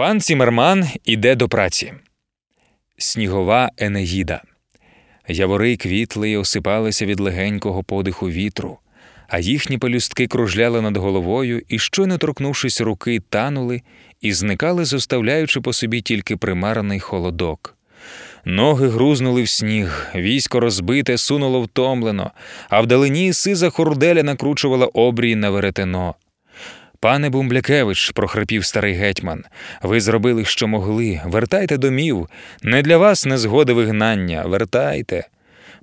Пан Цімерман іде до праці. Снігова Енеїда. Явори квітли й осипалися від легенького подиху вітру, а їхні пелюстки кружляли над головою і, щойно торкнувшись руки, танули і зникали, зоставляючи по собі тільки примараний холодок. Ноги грузнули в сніг, військо розбите, сунуло втомлено, а вдалині сиза хорделя накручувала обрій на веретено. Пане Бумблякевич, прохрипів старий гетьман, ви зробили, що могли. Вертайте домів. Не для вас незгоди вигнання. Вертайте.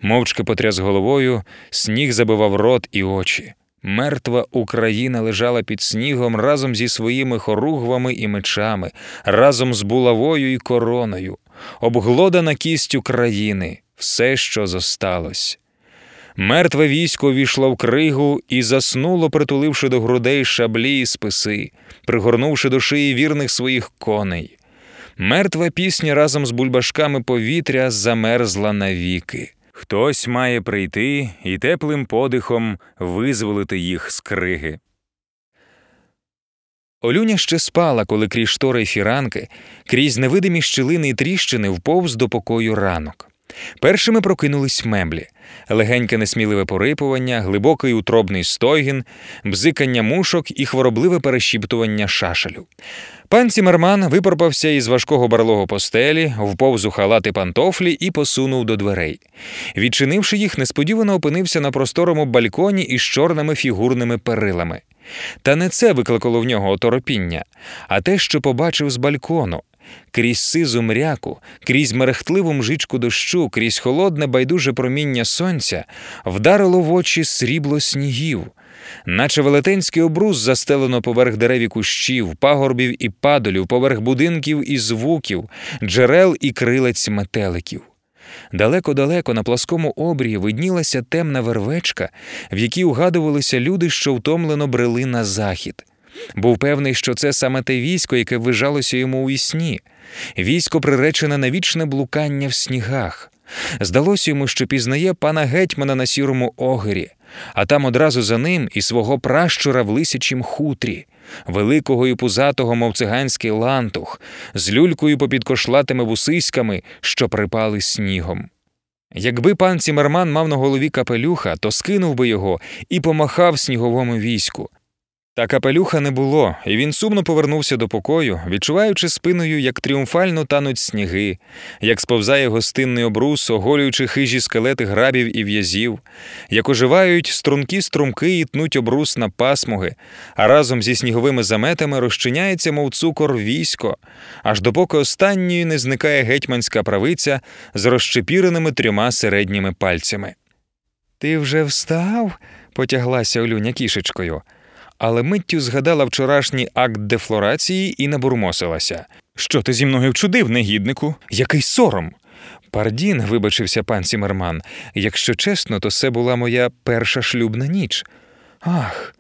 Мовчки потряс головою, сніг забивав рот і очі. Мертва Україна лежала під снігом разом зі своїми хоругвами і мечами, разом з булавою і короною, обглодана кістю країни, все, що зосталось. Мертве військо війшло в кригу і заснуло, притуливши до грудей шаблі і списи, пригорнувши до шиї вірних своїх коней. Мертва пісня разом з бульбашками повітря замерзла навіки. Хтось має прийти і теплим подихом визволити їх з криги. Олюня ще спала, коли крізь штори й фіранки, крізь невидимі щілини й тріщини вповз до покою ранок. Першими прокинулись меблі, легеньке несміливе порипування, глибокий утробний стойгін, бзикання мушок і хворобливе перешіптування шашелю. Пан Цімерман випорпався із важкого барлого постелі, вповз у халати пантофлі і посунув до дверей. Відчинивши їх, несподівано опинився на просторому бальконі із чорними фігурними перилами. Та не це викликало в нього оторопіння, а те, що побачив з балькону. Крізь сизу мряку, крізь мерехтливу мжичку дощу, крізь холодне байдуже проміння сонця вдарило в очі срібло снігів, наче велетенський обрус застелено поверх дерев і кущів, пагорбів і падолів, поверх будинків і звуків, джерел і крилець метеликів. Далеко-далеко на пласкому обрії виднілася темна вервечка, в якій угадувалися люди, що втомлено брели на захід. Був певний, що це саме те військо, яке вижалося йому у сні, військо приречене на вічне блукання в снігах. Здалося йому, що пізнає пана гетьмана на сірому огері, а там одразу за ним і свого пращура в лисячім хутрі, великого і пузатого, мов циганський лантух, з люлькою попід кошлатими вусиськами, що припали снігом. Якби пан Цімерман мав на голові капелюха, то скинув би його і помахав сніговому війську. Та капелюха не було, і він сумно повернувся до покою, відчуваючи спиною, як тріумфально тануть сніги, як сповзає гостинний обрус, оголюючи хижі скелети грабів і в'язів, як оживають стрункі струмки і тнуть обрус на пасмуги, а разом зі сніговими заметами розчиняється, мов цукор, військо, аж допоки останньої не зникає гетьманська правиця з розчепіреними трьома середніми пальцями. Ти вже встав? потяглася Олюня кішечкою але миттю згадала вчорашній акт дефлорації і набурмосилася. Що ти зі мною вчудив, негіднику? Який сором? Пардін, вибачився пан Сімерман. Якщо чесно, то це була моя перша шлюбна ніч. Ах,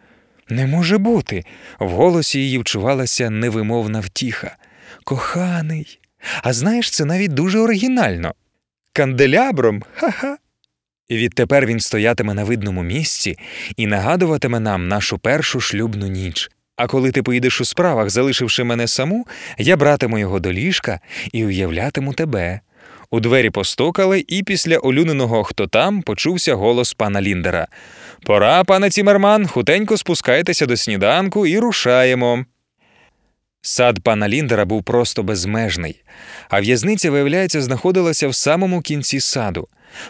не може бути. В голосі її вчувалася невимовна втіха. Коханий. А знаєш, це навіть дуже оригінально. Канделябром? Ха-ха. І відтепер він стоятиме на видному місці і нагадуватиме нам нашу першу шлюбну ніч. А коли ти поїдеш у справах, залишивши мене саму, я братиму його до ліжка і уявлятиму тебе. У двері постукали, і після олюненого хто там почувся голос пана Ліндера. Пора, пане Цімерман, хутенько спускайтеся до сніданку і рушаємо. Сад пана Ліндера був просто безмежний, а в'язниця, виявляється, знаходилася в самому кінці саду.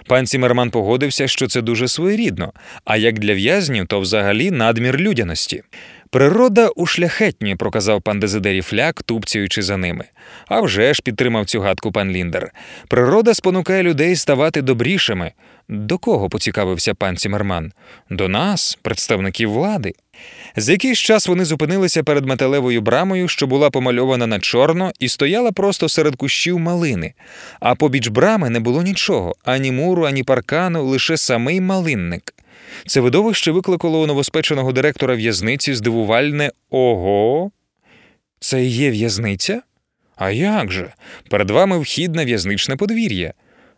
Пан Цімерман погодився, що це дуже своєрідно, а як для в'язнів, то взагалі надмір людяності. Природа ушляхетні, проказав пан Дезидері Фляк, тупцюючи за ними. А вже ж підтримав цю гадку пан Ліндер. Природа спонукає людей ставати добрішими. До кого поцікавився пан Цімерман? До нас, представників влади. За якийсь час вони зупинилися перед металевою брамою, що була помальована на чорно, і стояла просто серед кущів малини, а побіч брами не було нічого ані муру, ані паркану, лише самий малинник. Це видовище викликало у новоспеченого директора в'язниці здивувальне ого. Це є в'язниця? А як же? Перед вами вхід на в'язничне подвір'я.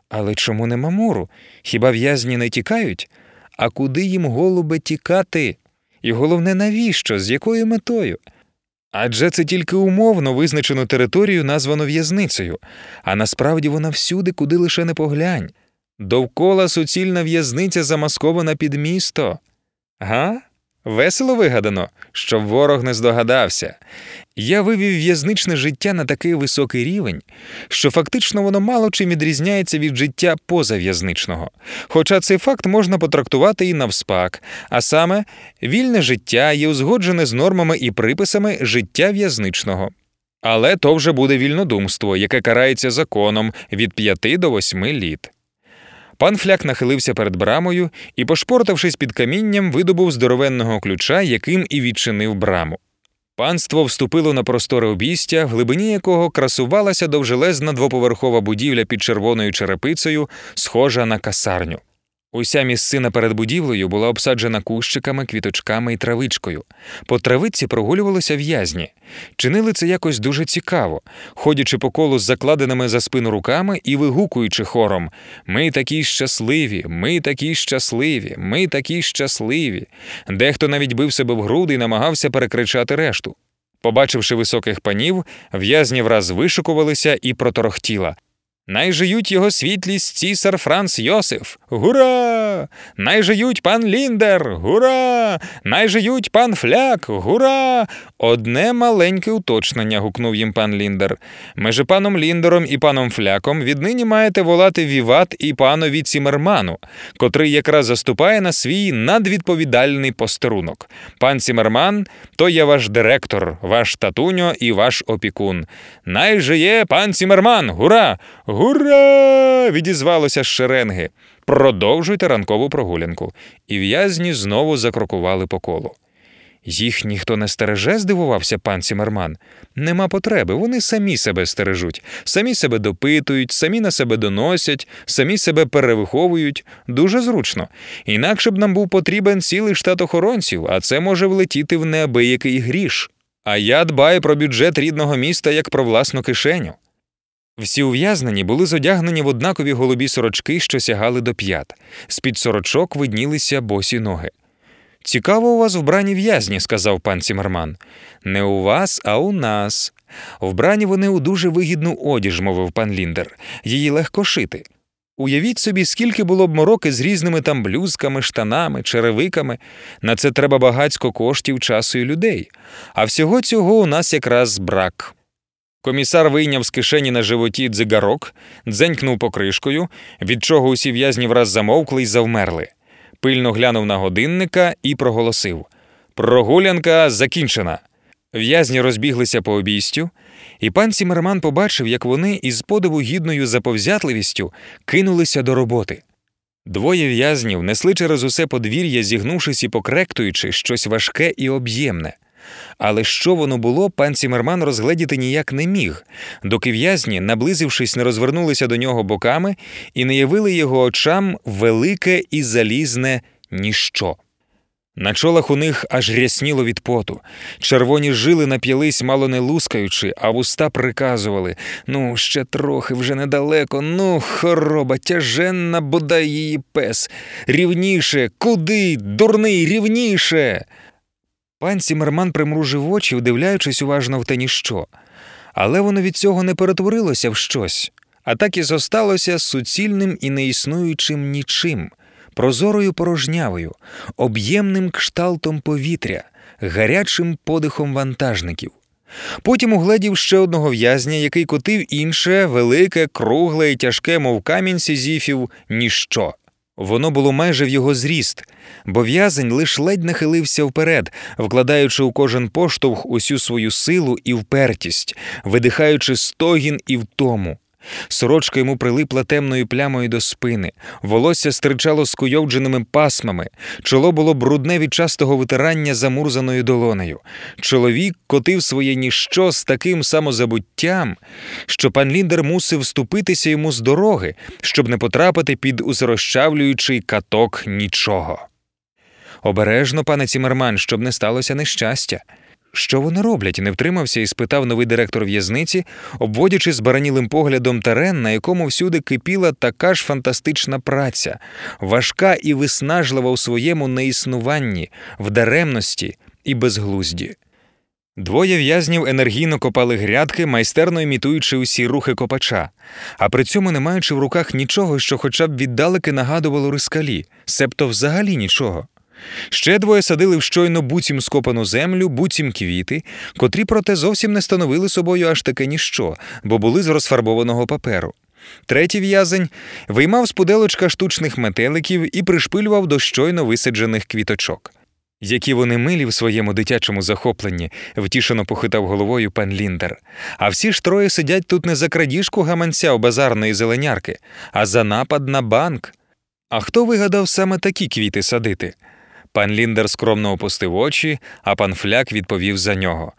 Але чому нема муру? Хіба в'язні не тікають? А куди їм голубе тікати? І головне, навіщо? З якою метою? Адже це тільки умовно визначену територію названо в'язницею, а насправді вона всюди, куди лише не поглянь. Довкола суцільна в'язниця замаскована під місто. Га? Весело вигадано, щоб ворог не здогадався. Я вивів в'язничне життя на такий високий рівень, що фактично воно мало чим відрізняється від життя позав'язничного. Хоча цей факт можна потрактувати і навспак, а саме вільне життя є узгоджене з нормами і приписами життя в'язничного. Але то вже буде вільнодумство, яке карається законом від 5 до 8 літ. Пан фляк нахилився перед брамою і, пошпортавшись під камінням, видобув здоровенного ключа, яким і відчинив браму. Панство вступило на простори обійстя, в глибині якого красувалася довжелезна двоповерхова будівля під червоною черепицею, схожа на касарню. Уся місцина перед будівлею була обсаджена кущиками, квіточками і травичкою. По травиці прогулювалися в'язні. Чинили це якось дуже цікаво, ходячи по колу з закладеними за спину руками і вигукуючи хором Ми такі щасливі, ми такі щасливі, ми такі щасливі. Дехто навіть бив себе в груди і намагався перекричати решту. Побачивши високих панів, в'язні враз вишикувалися і проторохтіла. Найжиють його світлість цісар Франц Йосиф. Гура! Найжиють пан Ліндер. Гура! Найжиють пан Фляк. Гура! Одне маленьке уточнення. гукнув їм пан Ліндер. Межи паном Ліндером і паном Фляком віднині маєте волати Віват і панові Цімерману, котрий якраз заступає на свій надвідповідальний постерунок. Пан Цімерман то є ваш директор, ваш татуньо і ваш опікун. Найжиє пан Цімерман. Гура! Гура! відізвалося з шеренги. Продовжуйте ранкову прогулянку. І в'язні знову закрокували по колу. Їх ніхто не стереже, здивувався пан Сімерман. Нема потреби, вони самі себе стережуть, самі себе допитують, самі на себе доносять, самі себе перевиховують. Дуже зручно. Інакше б нам був потрібен цілий штат охоронців, а це може влетіти в неабиякий гріш. А я дбаю про бюджет рідного міста як про власну кишеню. Всі ув'язнені були зодягнені в однакові голубі сорочки, що сягали до п'ят. З під сорочок виднілися босі ноги. Цікаво у вас вбрані в'язні, сказав пан Сімерман. Не у вас, а у нас. Вбрані вони у дуже вигідну одіж, мовив пан Ліндер. Її легко шити. Уявіть собі, скільки було б мороки з різними там блюзками, штанами, черевиками. На це треба багацько коштів, часу і людей. А всього цього у нас якраз брак. Комісар вийняв з кишені на животі дзигарок, дзенькнув покришкою, від чого усі в'язні враз замовкли й завмерли. Пильно глянув на годинника і проголосив: Прогулянка закінчена. В'язні розбіглися по обійстю, і пан Сімерман побачив, як вони із подиву гідною заповзятливістю кинулися до роботи. Двоє в'язнів несли через усе подвір'я, зігнувшись і покректуючи щось важке і об'ємне. Але що воно було, пан Цімерман розгледіти ніяк не міг, доки в'язні, наблизившись, не розвернулися до нього боками і не явили його очам велике і залізне ніщо. На чолах у них аж рясніло від поту. Червоні жили нап'ялись, мало не лускаючи, а вуста приказували ну, ще трохи, вже недалеко, ну, хороба, тяженна, бодай її пес. Рівніше, куди, дурний, рівніше. Пан Сімерман примружив очі, вдивляючись уважно в те ніщо. Але воно від цього не перетворилося в щось, а так і зосталося суцільним і неіснуючим нічим, прозорою порожнявою, об'ємним кшталтом повітря, гарячим подихом вантажників. Потім угледів ще одного в'язня, який котив інше, велике, кругле і тяжке, мов камінь сізіфів, ніщо. Воно було майже в його зріст, бо в'язень лиш ледь нахилився вперед, вкладаючи у кожен поштовх усю свою силу і впертість, видихаючи стогін і втому. Сорочка йому прилипла темною плямою до спини, волосся стирчало скуйовдженими пасмами, чоло було брудне від частого витирання замурзаною долонею. Чоловік котив своє ніщо з таким самозабуттям, що пан Ліндер мусив ступитися йому з дороги, щоб не потрапити під усорозчавлюючий каток нічого. Обережно, пане Цімерман, щоб не сталося нещастя. Що вони роблять? не втримався і спитав новий директор в'язниці, обводячи з баранілим поглядом терен, на якому всюди кипіла така ж фантастична праця, важка і виснажлива у своєму неіснуванні, в даремності і безглузді. Двоє в'язнів енергійно копали грядки, майстерно імітуючи усі рухи копача, а при цьому не маючи в руках нічого, що хоча б віддалеки нагадувало рискалі, себто взагалі нічого. Ще двоє садили в щойно буцім скопану землю, буцім квіти, котрі, проте, зовсім не становили собою аж таке ніщо, бо були з розфарбованого паперу. Третій в'язень виймав з пуделочка штучних метеликів і пришпилював до щойно висаджених квіточок. Які вони милі в своєму дитячому захопленні, втішено похитав головою пан Ліндер. А всі ж троє сидять тут не за крадіжку гаманця у базарної зеленярки, а за напад на банк. А хто вигадав саме такі квіти садити? Пан Ліндер скромно опустив очі, а пан Фляк відповів за нього.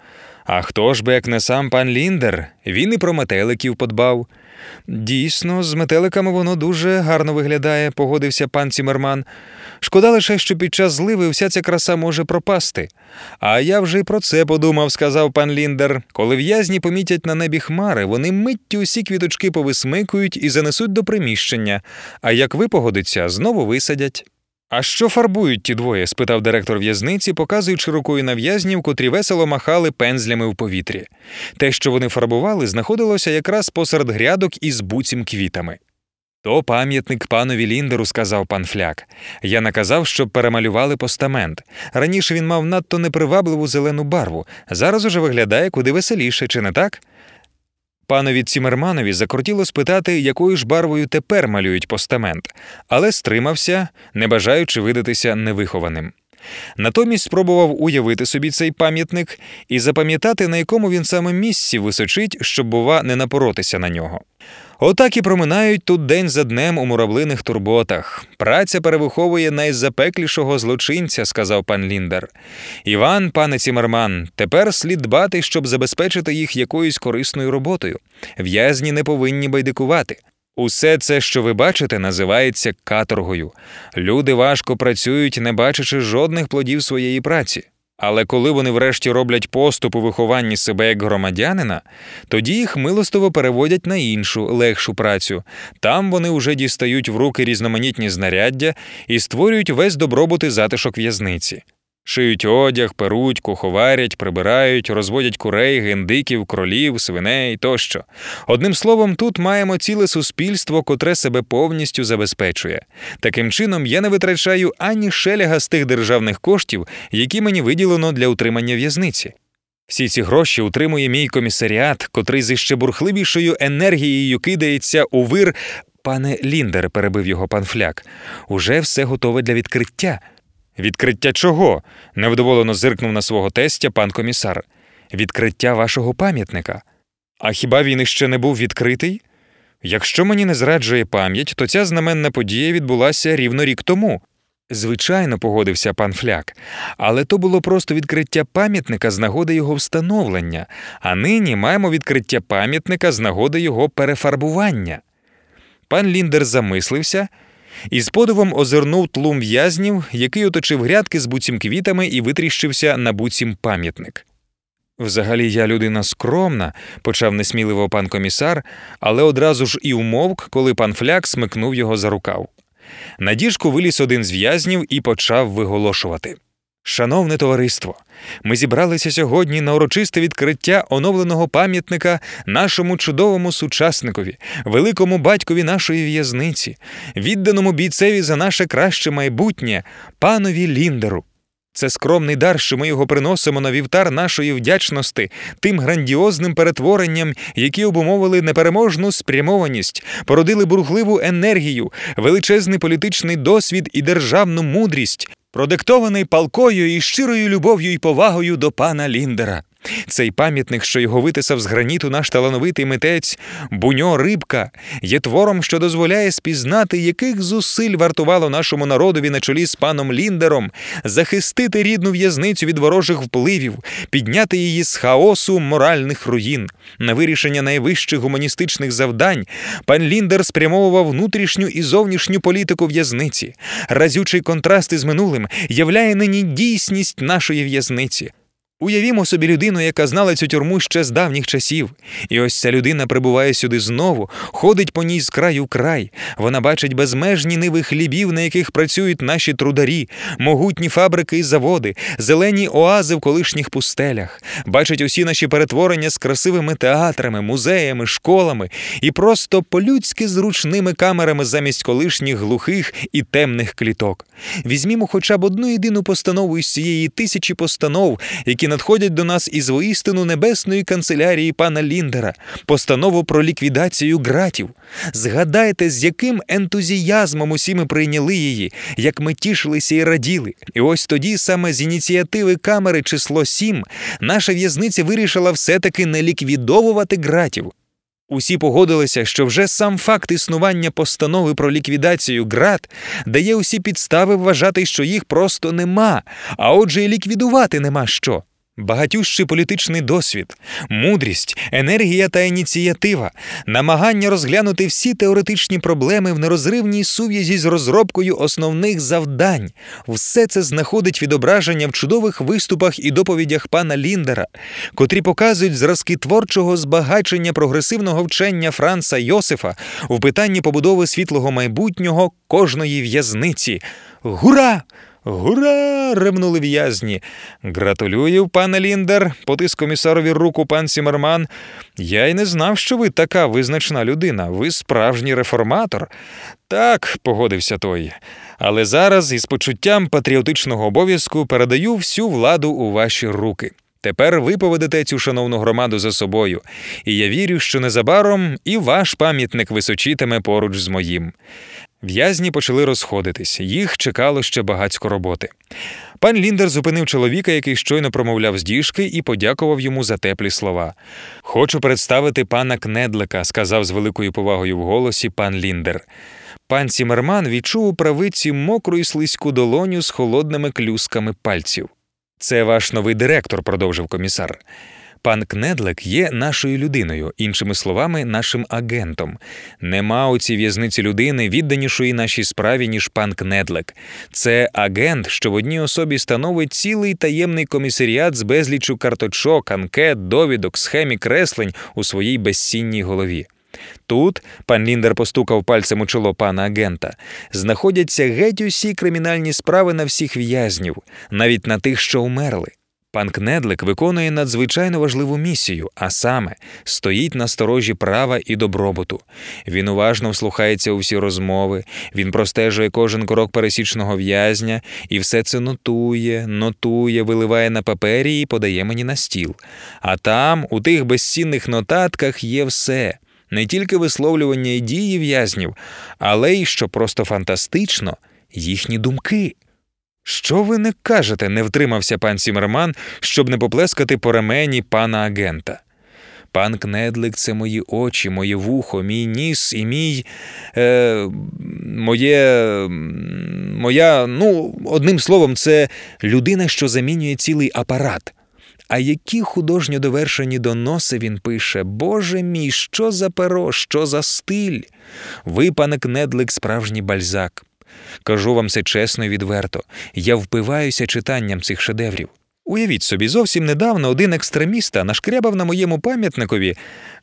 А хто ж би, як не сам пан Ліндер, він і про метеликів подбав. Дійсно, з метеликами воно дуже гарно виглядає, погодився пан Цімерман. Шкода лише, що під час зливи вся ця краса може пропасти. А я вже й про це подумав, сказав пан Ліндер. Коли в'язні помітять на небі хмари, вони миттю усі квіточки повисмикують і занесуть до приміщення, а як випогодиться, знову висадять. А що фарбують ті двоє? спитав директор в'язниці, показуючи рукою на в'язнів, котрі весело махали пензлями в повітрі. Те, що вони фарбували, знаходилося якраз посеред грядок із буцім квітами. То пам'ятник панові Ліндеру, сказав пан Фляк. Я наказав, щоб перемалювали постамент. Раніше він мав надто непривабливу зелену барву, зараз уже виглядає куди веселіше, чи не так? Панові Цімерманові закрутіло спитати, якою ж барвою тепер малюють постамент, але стримався, не бажаючи видатися невихованим. Натомість спробував уявити собі цей пам'ятник і запам'ятати, на якому він саме місці височить, щоб, бува, не напоротися на нього. Отак і проминають тут день за днем у муравлиних турботах. Праця перевиховує найзапеклішого злочинця, сказав пан Ліндер. Іван, пане Цімерман, тепер слід дбати, щоб забезпечити їх якоюсь корисною роботою. В'язні не повинні байдикувати. Усе це, що ви бачите, називається каторгою. Люди важко працюють, не бачачи жодних плодів своєї праці. Але коли вони врешті роблять поступ у вихованні себе як громадянина, тоді їх милостиво переводять на іншу, легшу працю. Там вони вже дістають в руки різноманітні знаряддя і створюють весь добробут і затишок в'язниці. Шиють одяг, перуть, куховарять, прибирають, розводять курей, гендиків, кролів, свиней тощо. Одним словом, тут маємо ціле суспільство, котре себе повністю забезпечує. Таким чином, я не витрачаю ані шеляга з тих державних коштів, які мені виділено для утримання в'язниці. Всі ці гроші утримує мій комісаріат, котрий з іще бурхливішою енергією кидається у вир. Пане Ліндер, перебив його пан Фляк, уже все готове для відкриття. Відкриття чого? невдоволено зиркнув на свого тестя пан комісар. Відкриття вашого пам'ятника. А хіба він іще не був відкритий? Якщо мені не зраджує пам'ять, то ця знаменна подія відбулася рівно рік тому. Звичайно, погодився пан Фляк, але то було просто відкриття пам'ятника з нагоди його встановлення, а нині маємо відкриття пам'ятника з нагоди його перефарбування. Пан Ліндер замислився і з подивом озирнув тлум в'язнів, який оточив грядки з буцім квітами і витріщився на буцім пам'ятник. Взагалі, я людина скромна, почав несміливо пан комісар, але одразу ж і умовк, коли пан фляк смикнув його за рукав. На діжку виліз один з в'язнів і почав виголошувати. Шановне товариство, ми зібралися сьогодні на урочисте відкриття оновленого пам'ятника нашому чудовому сучасникові, великому батькові нашої в'язниці, відданому бійцеві за наше краще майбутнє, панові Ліндеру. Це скромний дар, що ми його приносимо на вівтар нашої вдячності, тим грандіозним перетворенням, які обумовили непереможну спрямованість, породили бурхливу енергію, величезний політичний досвід і державну мудрість, продиктований палкою і щирою любов'ю і повагою до пана Ліндера. Цей пам'ятник, що його витисав з граніту наш талановитий митець Буньо Рибка, є твором, що дозволяє спізнати, яких зусиль вартувало нашому народові на чолі з паном Ліндером, захистити рідну в'язницю від ворожих впливів, підняти її з хаосу моральних руїн. На вирішення найвищих гуманістичних завдань пан Ліндер спрямовував внутрішню і зовнішню політику в'язниці. Разючий контраст із минулим являє нині дійсність нашої в'язниці. Уявімо собі людину, яка знала цю тюрму ще з давніх часів. І ось ця людина прибуває сюди знову, ходить по ній з краю в край. Вона бачить безмежні ниви хлібів, на яких працюють наші трударі, могутні фабрики і заводи, зелені оази в колишніх пустелях, бачить усі наші перетворення з красивими театрами, музеями, школами і просто по-людськи зручними камерами замість колишніх глухих і темних кліток. Візьмімо хоча б одну єдину постанову із цієї тисячі постанов, які надходять до нас із воістину небесної канцелярії пана Ліндера, постанову про ліквідацію ґратів. Згадайте, з яким ентузіязмом усі ми прийняли її, як ми тішилися і раділи. І ось тоді, саме з ініціативи камери число 7, наша в'язниця вирішила все-таки не ліквідовувати ґратів. Усі погодилися, що вже сам факт існування постанови про ліквідацію ґрат дає усі підстави вважати, що їх просто нема, а отже, і ліквідувати нема що. Багатющий політичний досвід, мудрість, енергія та ініціатива, намагання розглянути всі теоретичні проблеми в нерозривній сув'язі з розробкою основних завдань, все це знаходить відображення в чудових виступах і доповідях пана Ліндера, котрі показують зразки творчого збагачення прогресивного вчення Франца Йосифа в питанні побудови світлого майбутнього кожної в'язниці. Гура! Гура! ревнули в'язні. Гратулюю, пане Ліндер, потис комісарові руку пан Сімерман. Я й не знав, що ви така визначна людина. Ви справжній реформатор. Так, погодився той. Але зараз із почуттям патріотичного обов'язку передаю всю владу у ваші руки. Тепер ви поведете цю шановну громаду за собою, і я вірю, що незабаром і ваш пам'ятник височитиме поруч з моїм. В'язні почали розходитись, їх чекало ще багацько роботи. Пан Ліндер зупинив чоловіка, який щойно промовляв з діжки, і подякував йому за теплі слова. Хочу представити пана Кнедлика, сказав з великою повагою в голосі пан Ліндер. Пан Сімерман відчув у правиці мокру і слизьку долоню з холодними клюсками пальців. Це ваш новий директор, продовжив комісар. Пан Кнедлик є нашою людиною, іншими словами, нашим агентом. Нема у цій в'язниці людини, відданішої нашій справі, ніж пан Кнедлик. Це агент, що в одній особі становить цілий таємний комісаріат з безлічу карточок, анкет, довідок, схем і креслень у своїй безцінній голові. Тут пан Ліндер постукав пальцем у чоло пана агента. Знаходяться геть усі кримінальні справи на всіх в'язнів, навіть на тих, що умерли. Пан Кнедлик виконує надзвичайно важливу місію, а саме стоїть на сторожі права і добробуту. Він уважно вслухається у всі розмови, він простежує кожен крок пересічного в'язня і все це нотує, нотує, виливає на папері і подає мені на стіл. А там, у тих безцінних нотатках, є все. Не тільки висловлювання і дії в'язнів, але й що просто фантастично, їхні думки. Що ви не кажете? не втримався пан Сімерман, щоб не поплескати по ремені пана агента. Пан Кнедлик це мої очі, моє вухо, мій ніс і мій. Е, моє. моя, ну, одним словом, це людина, що замінює цілий апарат. А які художньо довершені доноси він пише, Боже мій, що за перо, що за стиль? Ви, пане Кнедлик, справжній бальзак. Кажу вам це чесно і відверто. Я впиваюся читанням цих шедеврів. Уявіть собі, зовсім недавно один екстреміста нашкрябав на моєму пам'ятникові,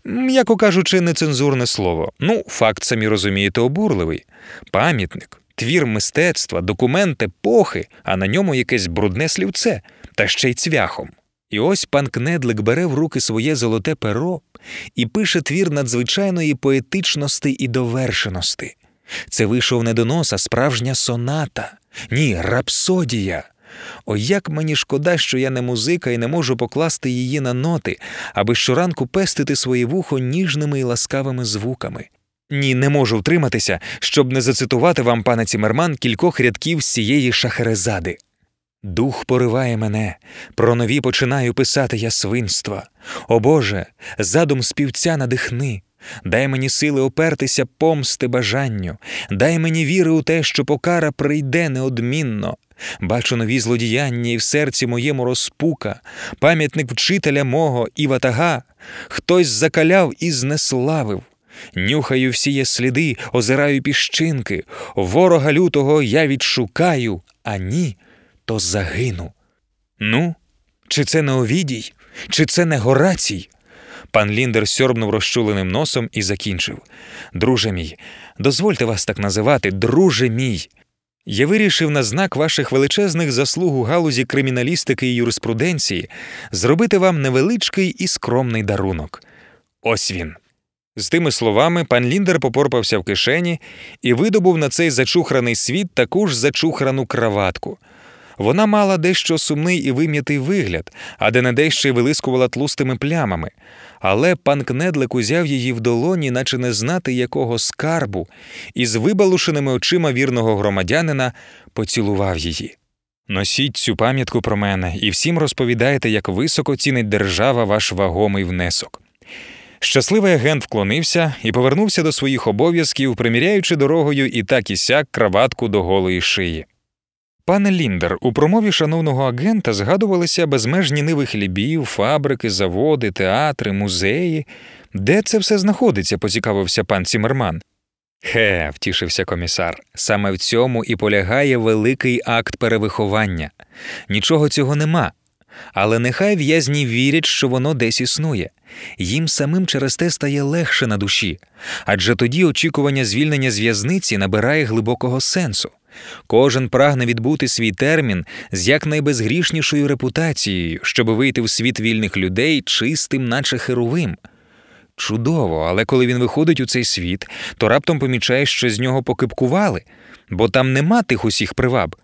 м'яко кажучи, нецензурне слово. Ну, факт, самі розумієте, обурливий. Пам'ятник, твір мистецтва, документ епохи, а на ньому якесь брудне слівце, та ще й цвяхом. І ось пан Кнедлик бере в руки своє золоте перо і пише твір надзвичайної поетичності і довершеності. Це вийшов не донос, а справжня соната, ні, рапсодія. О, як мені шкода, що я не музика і не можу покласти її на ноти, аби щоранку пестити своє вухо ніжними і ласкавими звуками. Ні, не можу втриматися, щоб не зацитувати вам, пане Цімерман, кількох рядків з цієї шахерезади. Дух пориває мене, про нові починаю писати я свинства. О Боже, задум співця надихни, дай мені сили опертися помсти бажанню, дай мені віри у те, що покара прийде неодмінно. Бачу нові злодіяння і в серці моєму розпука, пам'ятник вчителя мого і ватага, хтось закаляв і знеславив. Нюхаю всі є сліди, озираю піщинки, ворога лютого я відшукаю, а ні, то загину. Ну, Чи це не Овідій? Чи це не Горацій? Пан Ліндер сьорбнув розчуленим носом і закінчив. Друже мій, дозвольте вас так називати, друже мій. Я вирішив на знак ваших величезних заслуг у галузі криміналістики і юриспруденції зробити вам невеличкий і скромний дарунок. Ось він. З тими словами пан Ліндер попорпався в кишені і видобув на цей зачухраний світ таку ж зачухрану краватку. Вона мала дещо сумний і вим'ятий вигляд, а де не й вилискувала тлустими плямами. Але пан Кнедлик узяв її в долоні, наче не знати якого скарбу, і з вибалушеними очима вірного громадянина поцілував її. Носіть цю пам'ятку про мене і всім розповідайте, як високо цінить держава ваш вагомий внесок. Щасливий агент вклонився і повернувся до своїх обов'язків, приміряючи дорогою і так і сяк краватку до голої шиї. Пане Ліндер, у промові шановного агента згадувалися безмежні ниви хлібів, фабрики, заводи, театри, музеї. Де це все знаходиться? поцікавився пан Цімерман. Хе, втішився комісар. Саме в цьому і полягає великий акт перевиховання. Нічого цього нема. Але нехай в'язні вірять, що воно десь існує. Їм самим через те стає легше на душі, адже тоді очікування звільнення з в'язниці набирає глибокого сенсу. Кожен прагне відбути свій термін з якнайбезгрішнішою репутацією, щоб вийти в світ вільних людей чистим, наче херовим. Чудово, але коли він виходить у цей світ, то раптом помічає, що з нього покипкували, бо там нема тих усіх приваб.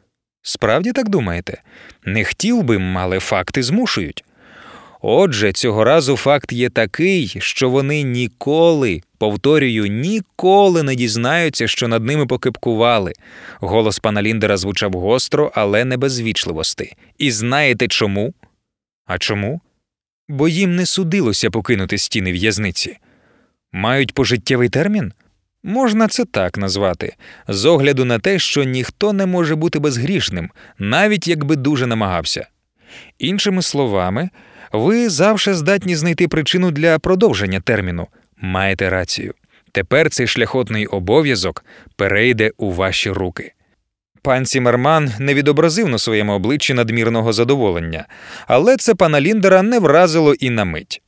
Справді так думаєте? Не хотів би, але факти змушують. Отже, цього разу факт є такий, що вони ніколи, повторюю, ніколи не дізнаються, що над ними покипкували. Голос пана Ліндера звучав гостро, але не без вічливости. І знаєте чому? А чому? Бо їм не судилося покинути стіни в'язниці. Мають пожиттєвий термін? Можна це так назвати, з огляду на те, що ніхто не може бути безгрішним, навіть якби дуже намагався. Іншими словами, ви завжди здатні знайти причину для продовження терміну. Маєте рацію. Тепер цей шляхотний обов'язок перейде у ваші руки. Пан Сімерман не відобразив на своєму обличчі надмірного задоволення, але це пана Ліндера не вразило і на мить.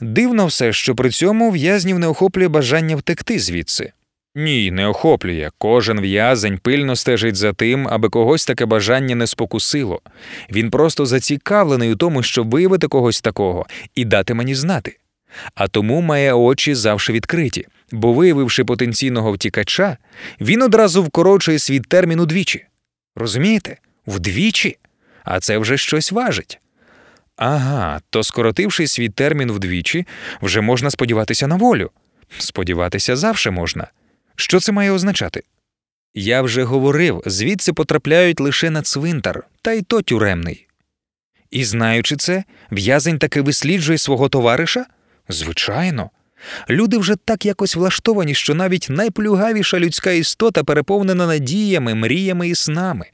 Дивно все, що при цьому в'язнів не охоплює бажання втекти звідси. Ні, не охоплює. Кожен в'язень пильно стежить за тим, аби когось таке бажання не спокусило. Він просто зацікавлений у тому, щоб виявити когось такого і дати мені знати. А тому має очі завжди відкриті, бо, виявивши потенційного втікача, він одразу вкорочує свій термін удвічі. Розумієте? Вдвічі? А це вже щось важить. Ага, то скоротивши свій термін вдвічі, вже можна сподіватися на волю. Сподіватися завжди можна. Що це має означати? Я вже говорив, звідси потрапляють лише на цвинтар, та й то тюремний. І знаючи це, в'язень таки висліджує свого товариша? Звичайно. Люди вже так якось влаштовані, що навіть найплюгавіша людська істота переповнена надіями, мріями і снами.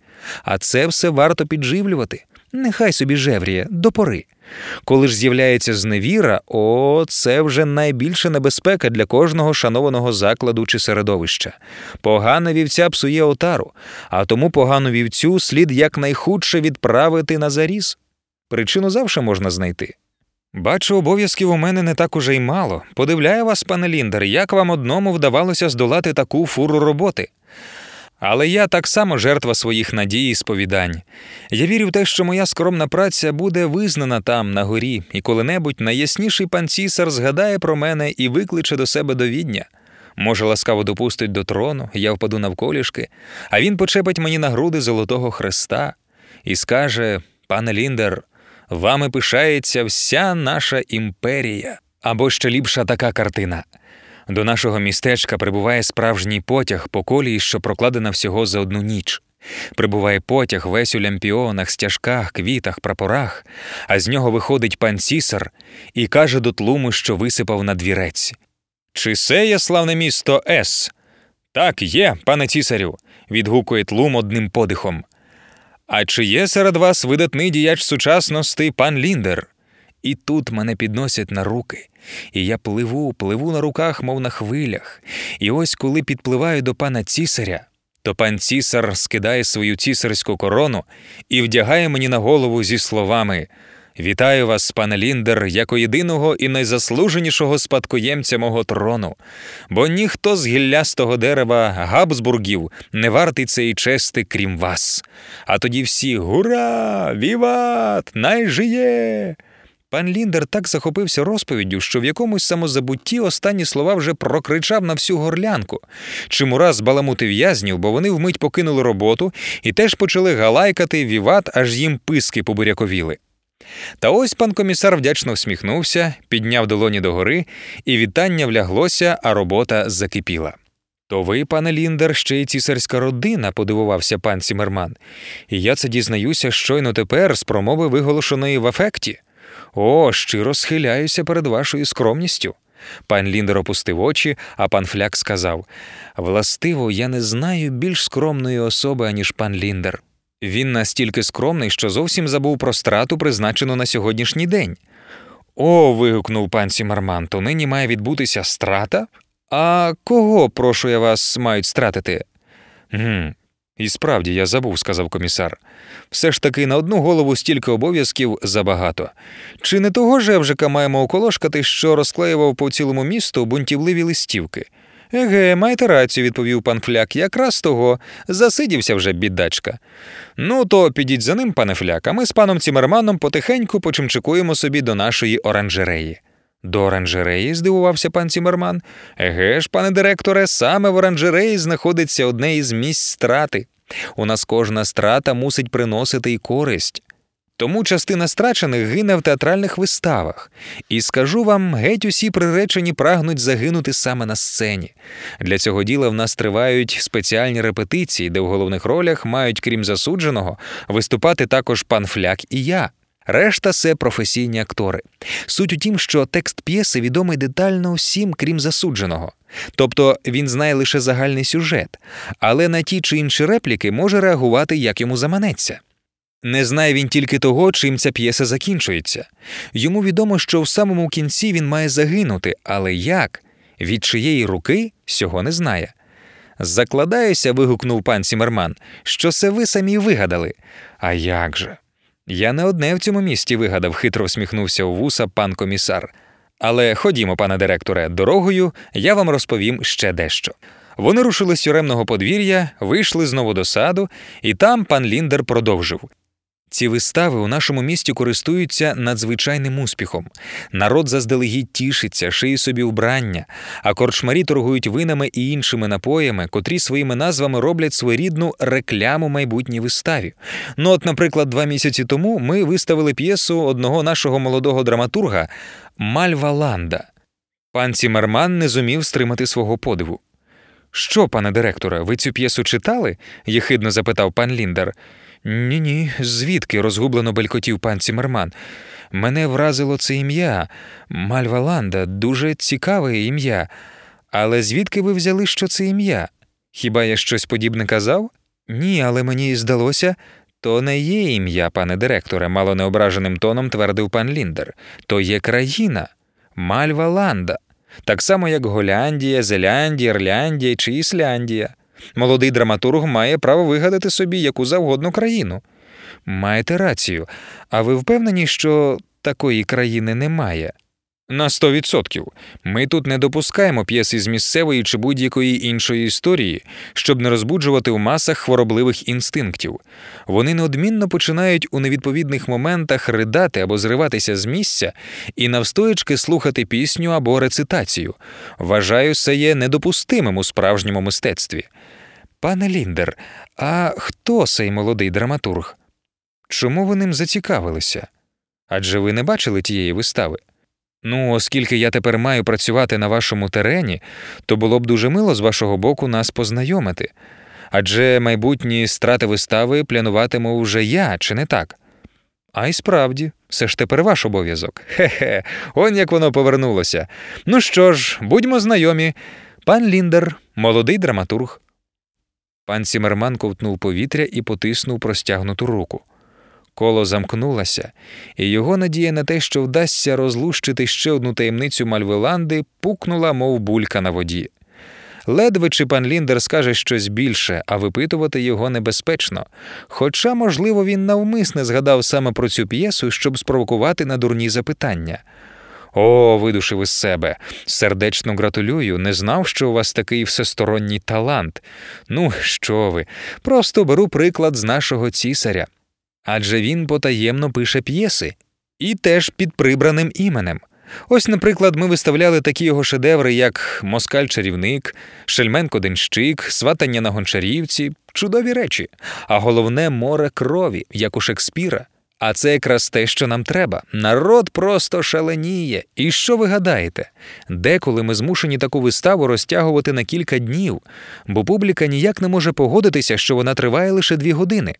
А це все варто підживлювати. Нехай собі жевріє до пори. Коли ж з'являється зневіра, о, це вже найбільша небезпека для кожного шанованого закладу чи середовища. Погана вівця псує отару, а тому погану вівцю слід якнайхудше відправити на заріз. Причину завше можна знайти. Бачу, обов'язків у мене не так уже й мало. Подивляю вас, пане Ліндер, як вам одному вдавалося здолати таку фуру роботи. Але я так само жертва своїх надій і сповідань. Я вірю в те, що моя скромна праця буде визнана там, на горі, і коли-небудь найясніший пан цісар згадає про мене і викличе до себе довідня. Може, ласкаво допустить до трону, я впаду навколішки, а він почепить мені на груди Золотого Хреста і скаже: Пане Ліндер, вами пишається вся наша імперія. Або ще ліпша така картина. До нашого містечка прибуває справжній потяг по колії, що прокладена всього за одну ніч. Прибуває потяг весь у лямпіонах, стяжках, квітах, прапорах, а з нього виходить пан цісар і каже до тлуму, що висипав на двірець. Чи це є славне місто С? Так, є, пане цісарю, відгукує тлум одним подихом. А чи є серед вас видатний діяч сучасності пан Ліндер? І тут мене підносять на руки, і я пливу, пливу на руках, мов на хвилях. І ось коли підпливаю до пана цісаря, то пан цісар скидає свою цісарську корону і вдягає мені на голову зі словами Вітаю вас, пане Ліндер, як єдиного і найзаслуженішого спадкоємця мого трону, бо ніхто з гіллястого дерева Габсбургів не вартий цієї чести, крім вас. А тоді всі гура! Віват! Найжиє! Пан Ліндер так захопився розповіддю, що в якомусь самозабутті останні слова вже прокричав на всю горлянку. Чим ураз баламути в'язнів, бо вони вмить покинули роботу і теж почали галайкати віват, аж їм писки побуряковіли. Та ось пан комісар вдячно всміхнувся, підняв долоні догори, і вітання вляглося, а робота закипіла. То ви, пане Ліндер, ще й цісарська родина, подивувався пан Сімерман. І я це дізнаюся щойно тепер з промови виголошеної в афекті. О, щиро схиляюся перед вашою скромністю. Пан Ліндер опустив очі, а пан Фляк сказав: Властиво, я не знаю більш скромної особи, аніж пан Ліндер. Він настільки скромний, що зовсім забув про страту, призначену на сьогоднішній день. О, вигукнув пан Сімерман, то нині має відбутися страта? А кого, прошу я вас, мають стратити? «Гм, І справді я забув, сказав комісар. Все ж таки на одну голову стільки обов'язків забагато. Чи не того ж Евжика маємо околошкати, що розклеював по цілому місту бунтівливі листівки? Еге, маєте рацію, відповів пан Фляк, якраз того, засидівся вже бідачка. Ну, то підіть за ним, пане Фляк, а ми з паном Цімерманом потихеньку почимчикуємо собі до нашої оранжереї. До оранжереї, здивувався пан Цімерман. Еге ж, пане директоре, саме в оранжереї знаходиться одне із місць страти. У нас кожна страта мусить приносити й користь. Тому частина страчених гине в театральних виставах, і скажу вам, геть усі приречені прагнуть загинути саме на сцені. Для цього діла в нас тривають спеціальні репетиції, де в головних ролях мають, крім засудженого, виступати також пан Фляк і я. Решта це професійні актори. Суть у тім, що текст п'єси відомий детально всім, крім засудженого. Тобто він знає лише загальний сюжет, але на ті чи інші репліки може реагувати, як йому заманеться. Не знає він тільки того, чим ця п'єса закінчується. Йому відомо, що в самому кінці він має загинути, але як? Від чиєї руки сього не знає. Закладаюся, вигукнув пан Сімерман, що це ви самі вигадали. А як же? Я не одне в цьому місті вигадав, хитро всміхнувся у вуса пан комісар. Але ходімо, пане директоре, дорогою я вам розповім ще дещо. Вони рушили з тюремного подвір'я, вийшли знову до саду, і там пан Ліндер продовжив. Ці вистави у нашому місті користуються надзвичайним успіхом. Народ заздалегідь тішиться, шиє собі вбрання, а корчмарі торгують винами і іншими напоями, котрі своїми назвами роблять своєрідну рекламу майбутній виставі. Ну, от, наприклад, два місяці тому ми виставили п'єсу одного нашого молодого драматурга Мальва Ланда. Пан Цімерман не зумів стримати свого подиву. Що, пане директоре, ви цю п'єсу читали? єхидно запитав пан Ліндер. Ні, ні, звідки? розгублено белькотів пан Цімерман. Мене вразило це ім'я. Мальва Ланда, дуже цікаве ім'я. Але звідки ви взяли, що це ім'я? Хіба я щось подібне казав? Ні, але мені здалося. То не є ім'я, пане директоре, мало неображеним тоном твердив пан Ліндер. То є країна, Мальва Ланда. Так само, як Голяндія, Зеляндія, Ірляндія чи Ісляндія. Молодий драматург має право вигадати собі яку завгодну країну. Маєте рацію, а ви впевнені, що такої країни немає? На сто відсотків. Ми тут не допускаємо п'єси з місцевої чи будь-якої іншої історії, щоб не розбуджувати у масах хворобливих інстинктів. Вони неодмінно починають у невідповідних моментах ридати або зриватися з місця і навстоячки слухати пісню або рецитацію. Вважаю, це є недопустимим у справжньому мистецтві. Пане Ліндер, а хто цей молодий драматург? Чому ви ним зацікавилися? Адже ви не бачили тієї вистави? Ну, оскільки я тепер маю працювати на вашому терені, то було б дуже мило з вашого боку нас познайомити. Адже майбутні страти вистави плануватиму вже я, чи не так? А й справді, все ж тепер ваш обов'язок. Хе-хе, он як воно повернулося. Ну що ж, будьмо знайомі. Пан Ліндер, молодий драматург. Пан Сімерман ковтнув повітря і потиснув простягнуту руку. Коло замкнулося, і його надія на те, що вдасться розлущити ще одну таємницю Мальвеланди, пукнула, мов булька на воді. Ледве чи пан Ліндер скаже щось більше, а випитувати його небезпечно. Хоча, можливо, він навмисне згадав саме про цю п'єсу, щоб спровокувати на дурні запитання. О, видушив із себе. Сердечно гратулюю, не знав, що у вас такий всесторонній талант. Ну, що ви, просто беру приклад з нашого цісаря. Адже він потаємно пише п'єси і теж під прибраним іменем. Ось, наприклад, ми виставляли такі його шедеври, як Москаль-чарівник, Шельменко-денщик, Сватання на гончарівці, чудові речі, а головне море крові, як у Шекспіра. А це якраз те, що нам треба. Народ просто шаленіє. І що ви гадаєте? Деколи ми змушені таку виставу розтягувати на кілька днів, бо публіка ніяк не може погодитися, що вона триває лише дві години.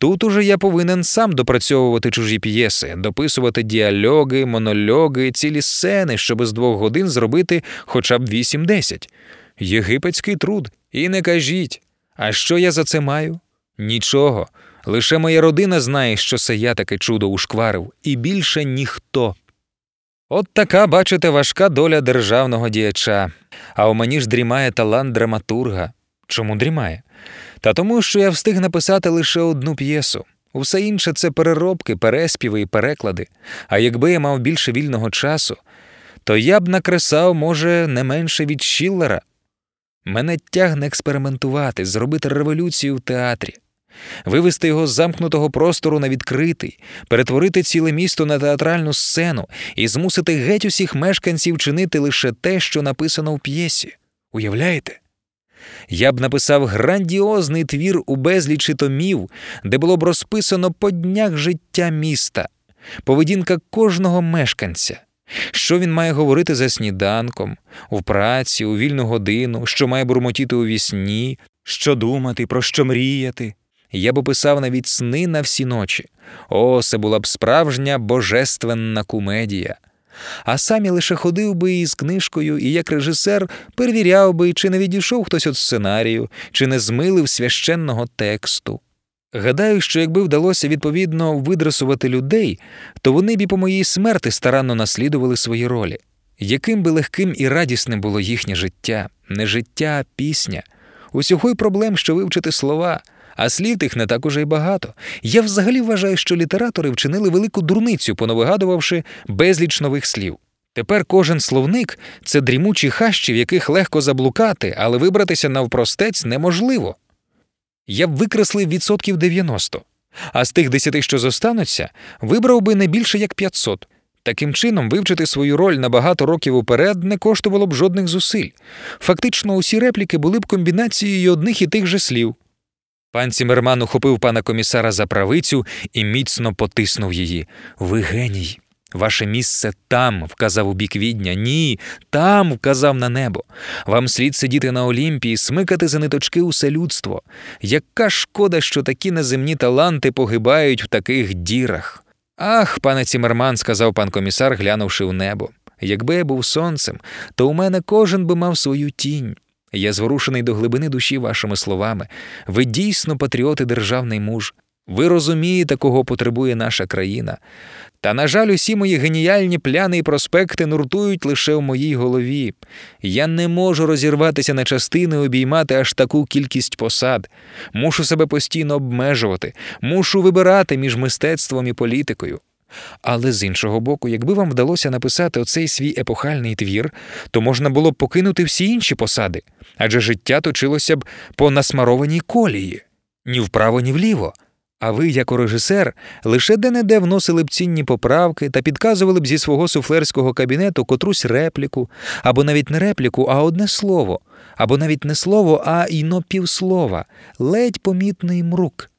Тут уже я повинен сам допрацьовувати чужі п'єси, дописувати діальоги, монольоги, цілі сцени, щоб з двох годин зробити хоча б вісім-десять. Єгипетський труд. І не кажіть. А що я за це маю? Нічого. Лише моя родина знає, що це я таке чудо ушкварив, і більше ніхто. От така, бачите, важка доля державного діяча, а у мені ж дрімає талант драматурга. Чому дрімає? Та тому, що я встиг написати лише одну п'єсу. Усе інше це переробки, переспіви і переклади. А якби я мав більше вільного часу, то я б накресав, може, не менше від Шіллера. Мене тягне експериментувати, зробити революцію в театрі, вивести його з замкнутого простору на відкритий, перетворити ціле місто на театральну сцену і змусити геть усіх мешканців чинити лише те, що написано в п'єсі. Уявляєте? Я б написав грандіозний твір у безлічі томів, де було б розписано по днях життя міста, поведінка кожного мешканця. Що він має говорити за сніданком, у праці, у вільну годину, що має бурмотіти у вісні, що думати, про що мріяти. Я б описав навіть сни на всі ночі. О, це була б справжня божественна кумедія. А сам лише ходив би із книжкою і як режисер перевіряв би, чи не відійшов хтось від сценарію, чи не змилив священного тексту. Гадаю, що якби вдалося відповідно видресувати людей, то вони б і по моїй смерти старанно наслідували свої ролі. Яким би легким і радісним було їхнє життя, не життя, а пісня. Усього й проблем, що вивчити слова, а слів тих не так уже й багато. Я взагалі вважаю, що літератори вчинили велику дурницю, понавигадувавши безліч нових слів. Тепер кожен словник це дрімучі хащі, в яких легко заблукати, але вибратися навпростець неможливо. Я б викреслив відсотків 90, а з тих десяти, що зостануться, вибрав би не більше як 500. Таким чином, вивчити свою роль на багато років уперед не коштувало б жодних зусиль. Фактично, усі репліки були б комбінацією одних і тих же слів. Пан Цімерман ухопив пана комісара за правицю і міцно потиснув її. Ви геній. Ваше місце там, вказав у бік відня. Ні, там вказав на небо. Вам слід сидіти на Олімпії, смикати за ниточки усе людство. Яка шкода, що такі неземні таланти погибають в таких дірах. Ах, пане Цімерман, сказав пан комісар, глянувши в небо. Якби я був сонцем, то у мене кожен би мав свою тінь. Я зворушений до глибини душі вашими словами. Ви дійсно патріот і державний муж. Ви розумієте, кого потребує наша країна. Та, на жаль, усі мої геніальні пляни і проспекти нуртують лише в моїй голові. Я не можу розірватися на частини, обіймати аж таку кількість посад. Мушу себе постійно обмежувати, мушу вибирати між мистецтвом і політикою. Але з іншого боку, якби вам вдалося написати оцей свій епохальний твір, то можна було б покинути всі інші посади, адже життя точилося б по насмарованій колії ні вправо, ні вліво. А ви, як режисер, лише де-не-де вносили б цінні поправки та підказували б зі свого суфлерського кабінету котрусь репліку, або навіть не репліку, а одне слово, або навіть не слово, а іно півслова, ледь помітний мрук.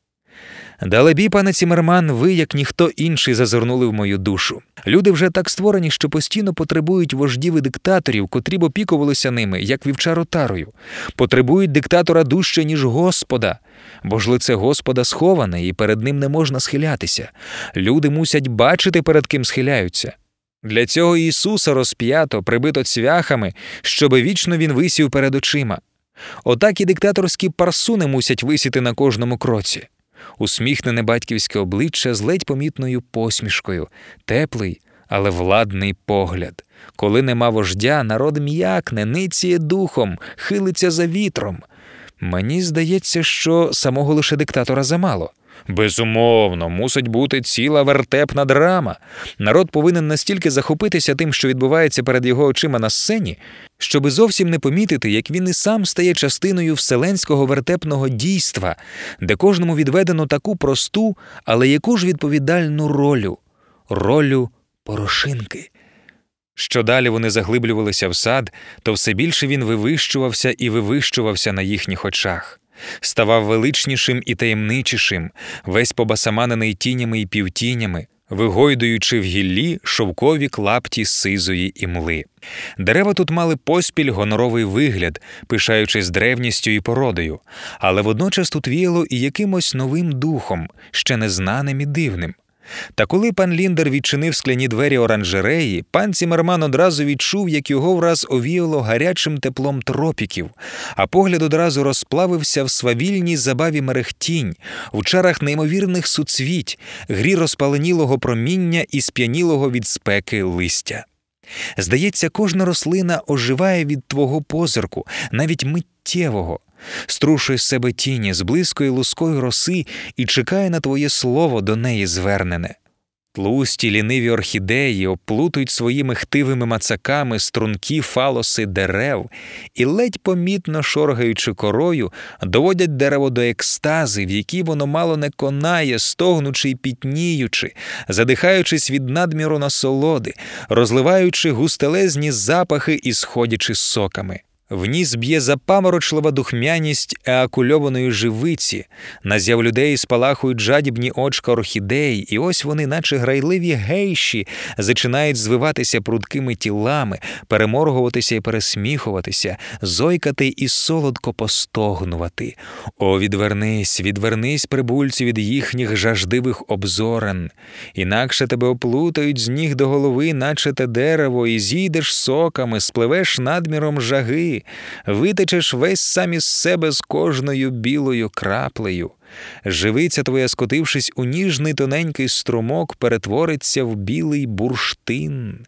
Далебі, пане Цімерман, ви, як ніхто інший, зазирнули в мою душу. Люди вже так створені, що постійно потребують вождів і диктаторів, котрі б опікувалися ними, як вівча ротарою, потребують диктатора дужче, ніж Господа, бо ж лице Господа сховане, і перед ним не можна схилятися. Люди мусять бачити, перед ким схиляються. Для цього Ісуса розп'ято, прибито цвяхами, щоби вічно він висів перед очима. Отак і диктаторські парсуни мусять висіти на кожному кроці усміхнене батьківське обличчя з ледь помітною посмішкою, теплий, але владний погляд. Коли нема вождя, народ м'якне, ниціє духом, хилиться за вітром. Мені здається, що самого лише диктатора замало. Безумовно, мусить бути ціла вертепна драма. Народ повинен настільки захопитися тим, що відбувається перед його очима на сцені, щоби зовсім не помітити, як він і сам стає частиною вселенського вертепного дійства, де кожному відведено таку просту, але яку ж відповідальну ролю ролю порошинки. Що далі вони заглиблювалися в сад, то все більше він вивищувався і вивищувався на їхніх очах ставав величнішим і таємничішим, весь побасаманений тінями і півтінями, вигойдуючи в гіллі шовкові клапті сизої імли. Дерева тут мали поспіль гоноровий вигляд, пишаючись древністю і породою, але водночас тут віяло і якимось новим духом, ще незнаним і дивним. Та коли пан Ліндер відчинив скляні двері оранжереї, пан Цімерман одразу відчув, як його враз овіяло гарячим теплом тропіків, а погляд одразу розплавився в свавільній забаві мерехтінь, в чарах неймовірних суцвіть, грі розпаленілого проміння і сп'янілого від спеки листя. Здається, кожна рослина оживає від твого позирку, навіть миттєвого струшує з себе тіні з близької лускої роси і чекає на твоє слово до неї звернене. Тлусті ліниві орхідеї оплутують своїми хтивими мацаками стрункі фалоси дерев і, ледь помітно шоргаючи корою, доводять дерево до екстази, в якій воно мало не конає, стогнучи й пітніючи, задихаючись від надміру насолоди, розливаючи густелезні запахи і сходячи соками. В б'є запаморочлива духмяність еакульованої живиці, на з'яв людей спалахують жадібні очка орхідей, і ось вони, наче грайливі гейші, зачинають звиватися прудкими тілами, переморгуватися і пересміхуватися, зойкати і солодко постогнувати. О, відвернись, відвернись, прибульці, від їхніх жаждивих обзорен, інакше тебе оплутають з ніг до голови, наче те дерево, і зійдеш соками, спливеш надміром жаги витечеш весь сам із себе з кожною білою краплею. Живиця твоя, скотившись у ніжний тоненький струмок, перетвориться в білий бурштин.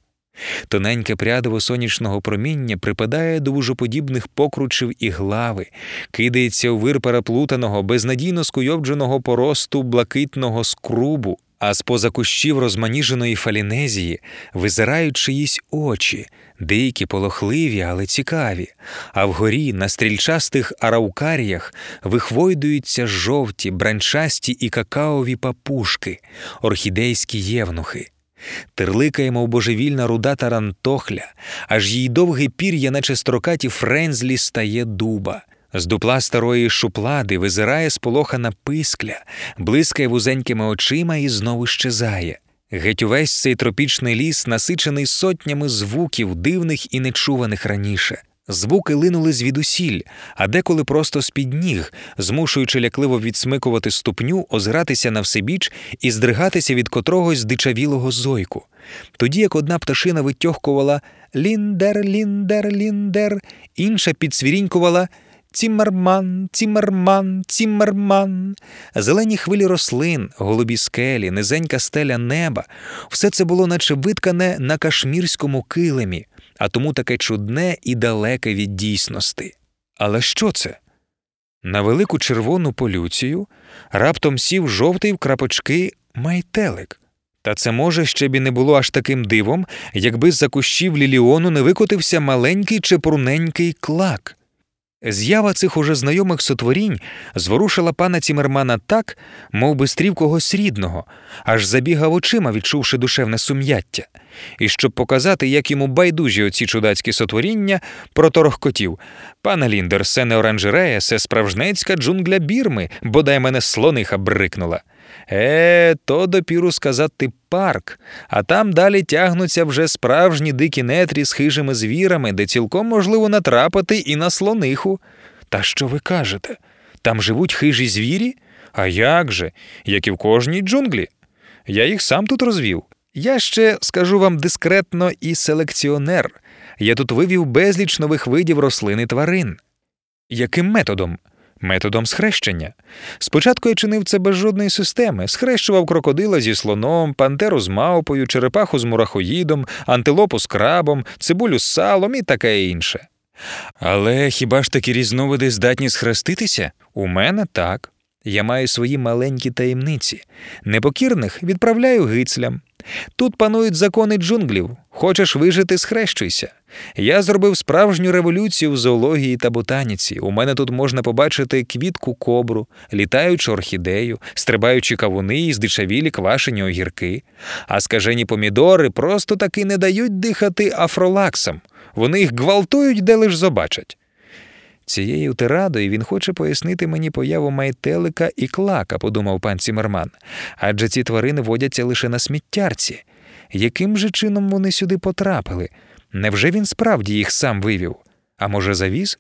Тоненьке прядиво сонячного проміння припадає до вужоподібних покручів і глави, кидається у вир переплутаного, безнадійно скуйовдженого поросту блакитного скрубу, а з поза кущів розманіженої фалінезії визирають чиїсь очі, деякі полохливі, але цікаві, а вгорі на стрільчастих араукаріях вихвойдуються жовті, бранчасті і какаові папушки, орхідейські євнухи. Терликає, мов божевільна руда тарантохля, аж їй довге пір'я, наче строкаті френзлі, стає дуба. З дупла старої шуплади визирає сполохана пискля, блискає вузенькими очима і знову щезає. Геть увесь цей тропічний ліс насичений сотнями звуків, дивних і нечуваних раніше. Звуки линули звідусіль, а деколи просто з-під ніг, змушуючи лякливо відсмикувати ступню, озиратися на всебіч і здригатися від котрогось здичавілого зойку. Тоді як одна пташина витьохкувала ліндер, ліндер, ліндер, інша підсвірінькувала Цімерман, цімерман, цімерман, зелені хвилі рослин, голубі скелі, низенька стеля неба все це було наче виткане на кашмірському килимі, а тому таке чудне і далеке від дійсності. Але що це? На велику червону полюцію раптом сів жовтий в крапочки майтелик. Та це, може, ще б і не було аж таким дивом, якби з за кущів ліліону не викотився маленький чепурненький клак. З'ява цих уже знайомих сотворінь зворушила пана Цімермана так, мов би стрів когось рідного, аж забігав очима, відчувши душевне сум'яття. І щоб показати, як йому байдужі оці чудацькі сотворіння, проторохкотів Пане Ліндер, се не оранжерея, се справжнецька джунгля бірми, бодай мене слониха брикнула. Е, то допіру сказати парк, а там далі тягнуться вже справжні дикі нетрі з хижими звірами, де цілком можливо натрапити і на слониху. Та що ви кажете? Там живуть хижі звірі? А як же, як і в кожній джунглі? Я їх сам тут розвів. Я ще скажу вам дискретно і селекціонер. Я тут вивів безліч нових видів рослин і тварин. Яким методом? Методом схрещення. Спочатку я чинив це без жодної системи, схрещував крокодила зі слоном, пантеру з мавпою, черепаху з мурахоїдом, антилопу з крабом, цибулю з салом і таке інше. Але хіба ж такі різновиди здатні схреститися? У мене так. Я маю свої маленькі таємниці. Непокірних відправляю гицлям. Тут панують закони джунглів. Хочеш вижити, схрещуйся. Я зробив справжню революцію в зоології та ботаніці. У мене тут можна побачити квітку кобру, літаючу орхідею, стрибаючі кавуни і здичавілі квашені огірки. А скажені помідори просто таки не дають дихати афролаксам. Вони їх гвалтують, де лиш побачать. Цією тирадою він хоче пояснити мені появу майтелика і клака, подумав пан Цімерман. Адже ці тварини водяться лише на сміттярці. Яким же чином вони сюди потрапили? Невже він справді їх сам вивів? А може, завіз?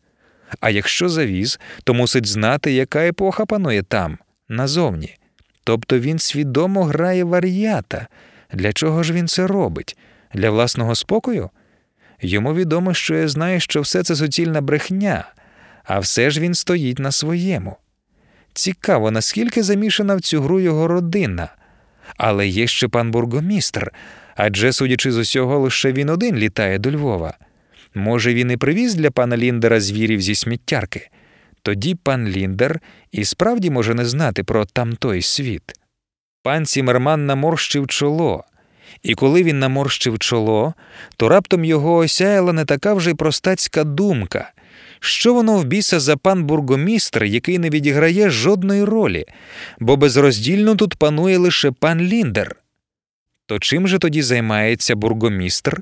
А якщо завіз, то мусить знати, яка епоха панує там, назовні. Тобто він свідомо грає вар'ята. Для чого ж він це робить? Для власного спокою? Йому відомо, що я знаю, що все це суцільна брехня, а все ж він стоїть на своєму. Цікаво, наскільки замішана в цю гру його родина. Але є ще пан бургомістр, адже, судячи з усього, лише він один літає до Львова. Може, він і привіз для пана Ліндера звірів зі сміттярки. Тоді пан Ліндер і справді може не знати про тамтой світ. Пан Сімерман наморщив чоло, і коли він наморщив чоло, то раптом його осяяла не така вже й простацька думка. Що воно в біса за пан бургомістр, який не відіграє жодної ролі, бо безроздільно тут панує лише пан Ліндер. То чим же тоді займається бургомістр?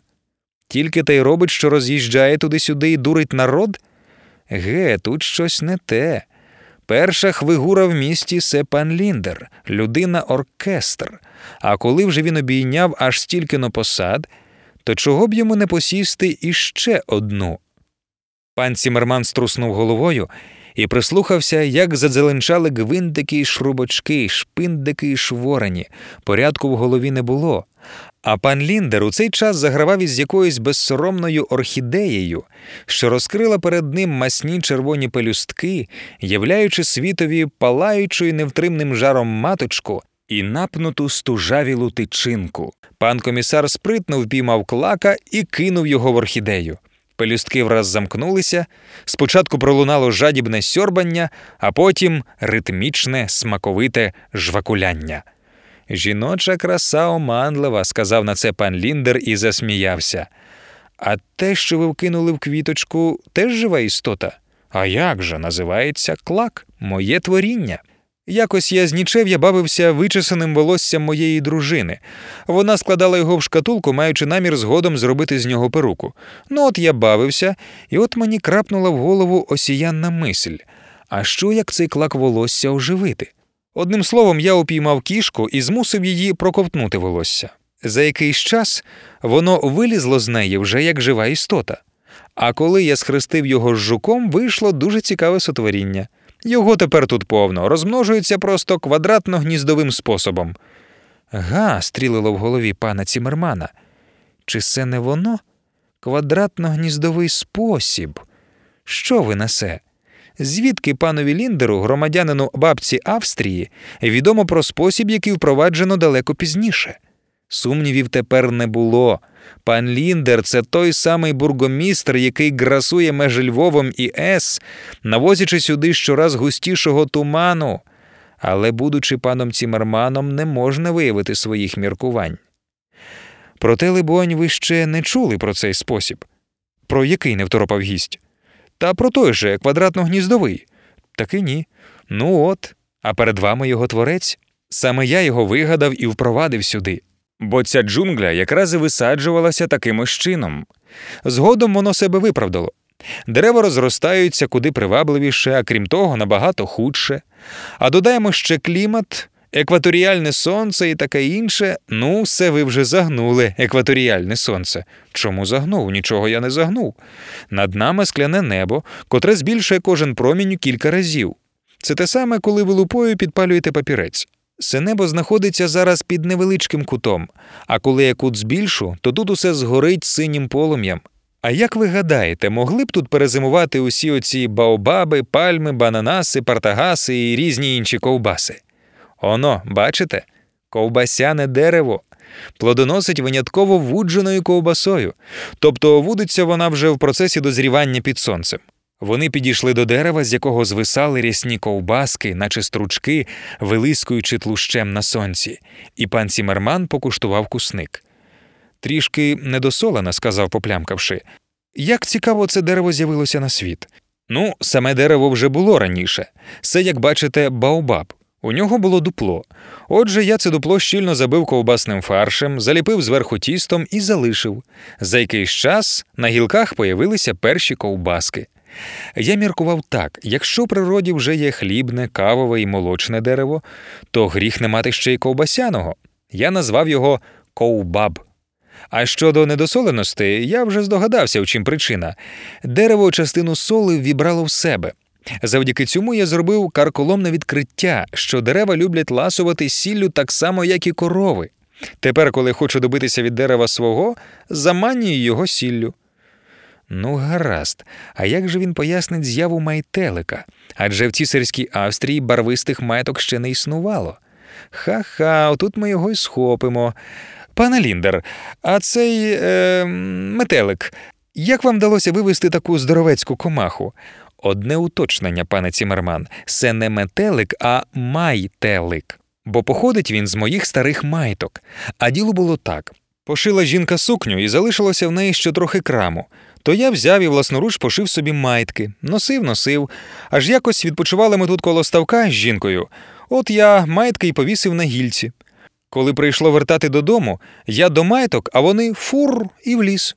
Тільки та й робить, що роз'їжджає туди-сюди і дурить народ? Ге, тут щось не те. Перша хвигура в місті це пан Ліндер, людина оркестр. А коли вже він обійняв аж стільки на посад, то чого б йому не посісти іще одну? Пан Цімерман струснув головою і прислухався, як задзеленчали гвинтики й шрубочки, шпиндики й шворені. Порядку в голові не було. А пан Ліндер у цей час загравав із якоюсь безсоромною орхідеєю, що розкрила перед ним масні червоні пелюстки, являючи світові палаючою невтримним жаром маточку і напнуту стужавілу тичинку. Пан комісар спритно впіймав клака і кинув його в орхідею. Пелюстки враз замкнулися, спочатку пролунало жадібне сьорбання, а потім ритмічне, смаковите жвакуляння. Жіноча краса оманлива, сказав на це пан Ліндер і засміявся. А те, що ви вкинули в квіточку, теж жива істота. А як же називається клак, моє творіння. Якось я з нічев'я бавився вичесаним волоссям моєї дружини. Вона складала його в шкатулку, маючи намір згодом зробити з нього перуку. Ну, от я бавився, і от мені крапнула в голову осіянна мисль. А що як цей клак волосся оживити? Одним словом, я упіймав кішку і змусив її проковтнути волосся. За якийсь час воно вилізло з неї вже як жива істота. А коли я схрестив його з жуком, вийшло дуже цікаве сотворіння. Його тепер тут повно, розмножується просто квадратно-гніздовим способом. Га, стрілило в голові пана Цімермана. Чи це не воно? Квадратно-гніздовий спосіб. Що ви несе? Звідки панові Ліндеру, громадянину бабці Австрії, відомо про спосіб, який впроваджено далеко пізніше? Сумнівів тепер не було. Пан Ліндер це той самий бургомістр, який грасує меж Львовом і С, навозячи сюди щораз густішого туману. Але, будучи паном Цімерманом, не можна виявити своїх міркувань. Проте, либонь, ви ще не чули про цей спосіб, про який не второпав гість. Та про той же квадратно-гніздовий. Таки ні. Ну от, а перед вами його творець. Саме я його вигадав і впровадив сюди. Бо ця джунгля якраз і висаджувалася таким чином. Згодом воно себе виправдало. Дерева розростаються куди привабливіше, а крім того, набагато худше. А додаємо ще клімат, екваторіальне сонце і таке інше. Ну, все ви вже загнули, екваторіальне сонце. Чому загнув? Нічого я не загнув. Над нами скляне небо, котре збільшує кожен промінь кілька разів. Це те саме, коли ви лупою підпалюєте папірець. Це небо знаходиться зараз під невеличким кутом, а коли я кут збільшу, то тут усе згорить синім полум'ям. А як ви гадаєте, могли б тут перезимувати усі оці баобаби, пальми, бананаси, партагаси і різні інші ковбаси? Оно, бачите? Ковбасяне дерево. Плодоносить винятково вудженою ковбасою, тобто вудиться вона вже в процесі дозрівання під сонцем. Вони підійшли до дерева, з якого звисали рясні ковбаски, наче стручки, вилискуючи тлущем на сонці, і пан Сімерман покуштував кусник. Трішки недосолена, сказав, поплямкавши. Як цікаво, це дерево з'явилося на світ. Ну, саме дерево вже було раніше. Це, як бачите, баобаб. У нього було дупло. Отже, я це дупло щільно забив ковбасним фаршем, заліпив зверху тістом і залишив. За якийсь час на гілках появилися перші ковбаски. Я міркував так: якщо в природі вже є хлібне, кавове і молочне дерево, то гріх не мати ще й ковбасяного. Я назвав його ковбаб. А щодо недосоленості, я вже здогадався, в чим причина. Дерево частину соли вібрало в себе. Завдяки цьому я зробив карколомне відкриття, що дерева люблять ласувати сіллю так само, як і корови. Тепер, коли хочу добитися від дерева свого, заманюю його сіллю. Ну, гаразд, а як же він пояснить з'яву майтелика? Адже в цісарській Австрії барвистих майток ще не існувало. Ха-ха, отут ми його й схопимо. Пане Ліндер, а цей е, метелик, як вам вдалося вивести таку здоровецьку комаху? Одне уточнення, пане Цімерман, це не метелик, а майтелик. Бо походить він з моїх старих майток. А діло було так: пошила жінка сукню і залишилося в неї ще трохи краму. То я взяв і власноруч пошив собі майтки, носив, носив. Аж якось відпочивали ми тут коло ставка з жінкою. От я майтки й повісив на гільці. Коли прийшло вертати додому, я до майток, а вони фур і в ліс.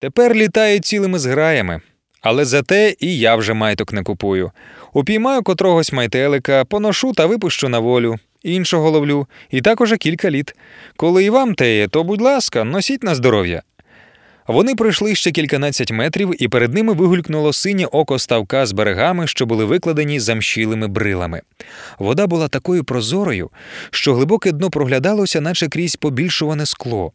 Тепер літають цілими зграями. Але зате і я вже майток не купую. Упіймаю котрогось майтелика, поношу та випущу на волю, іншого ловлю, і так уже кілька літ. Коли і вам теє, то, будь ласка, носіть на здоров'я. Вони пройшли ще кільканадцять метрів, і перед ними вигулькнуло синє око ставка з берегами, що були викладені замщілими брилами. Вода була такою прозорою, що глибоке дно проглядалося, наче крізь побільшуване скло.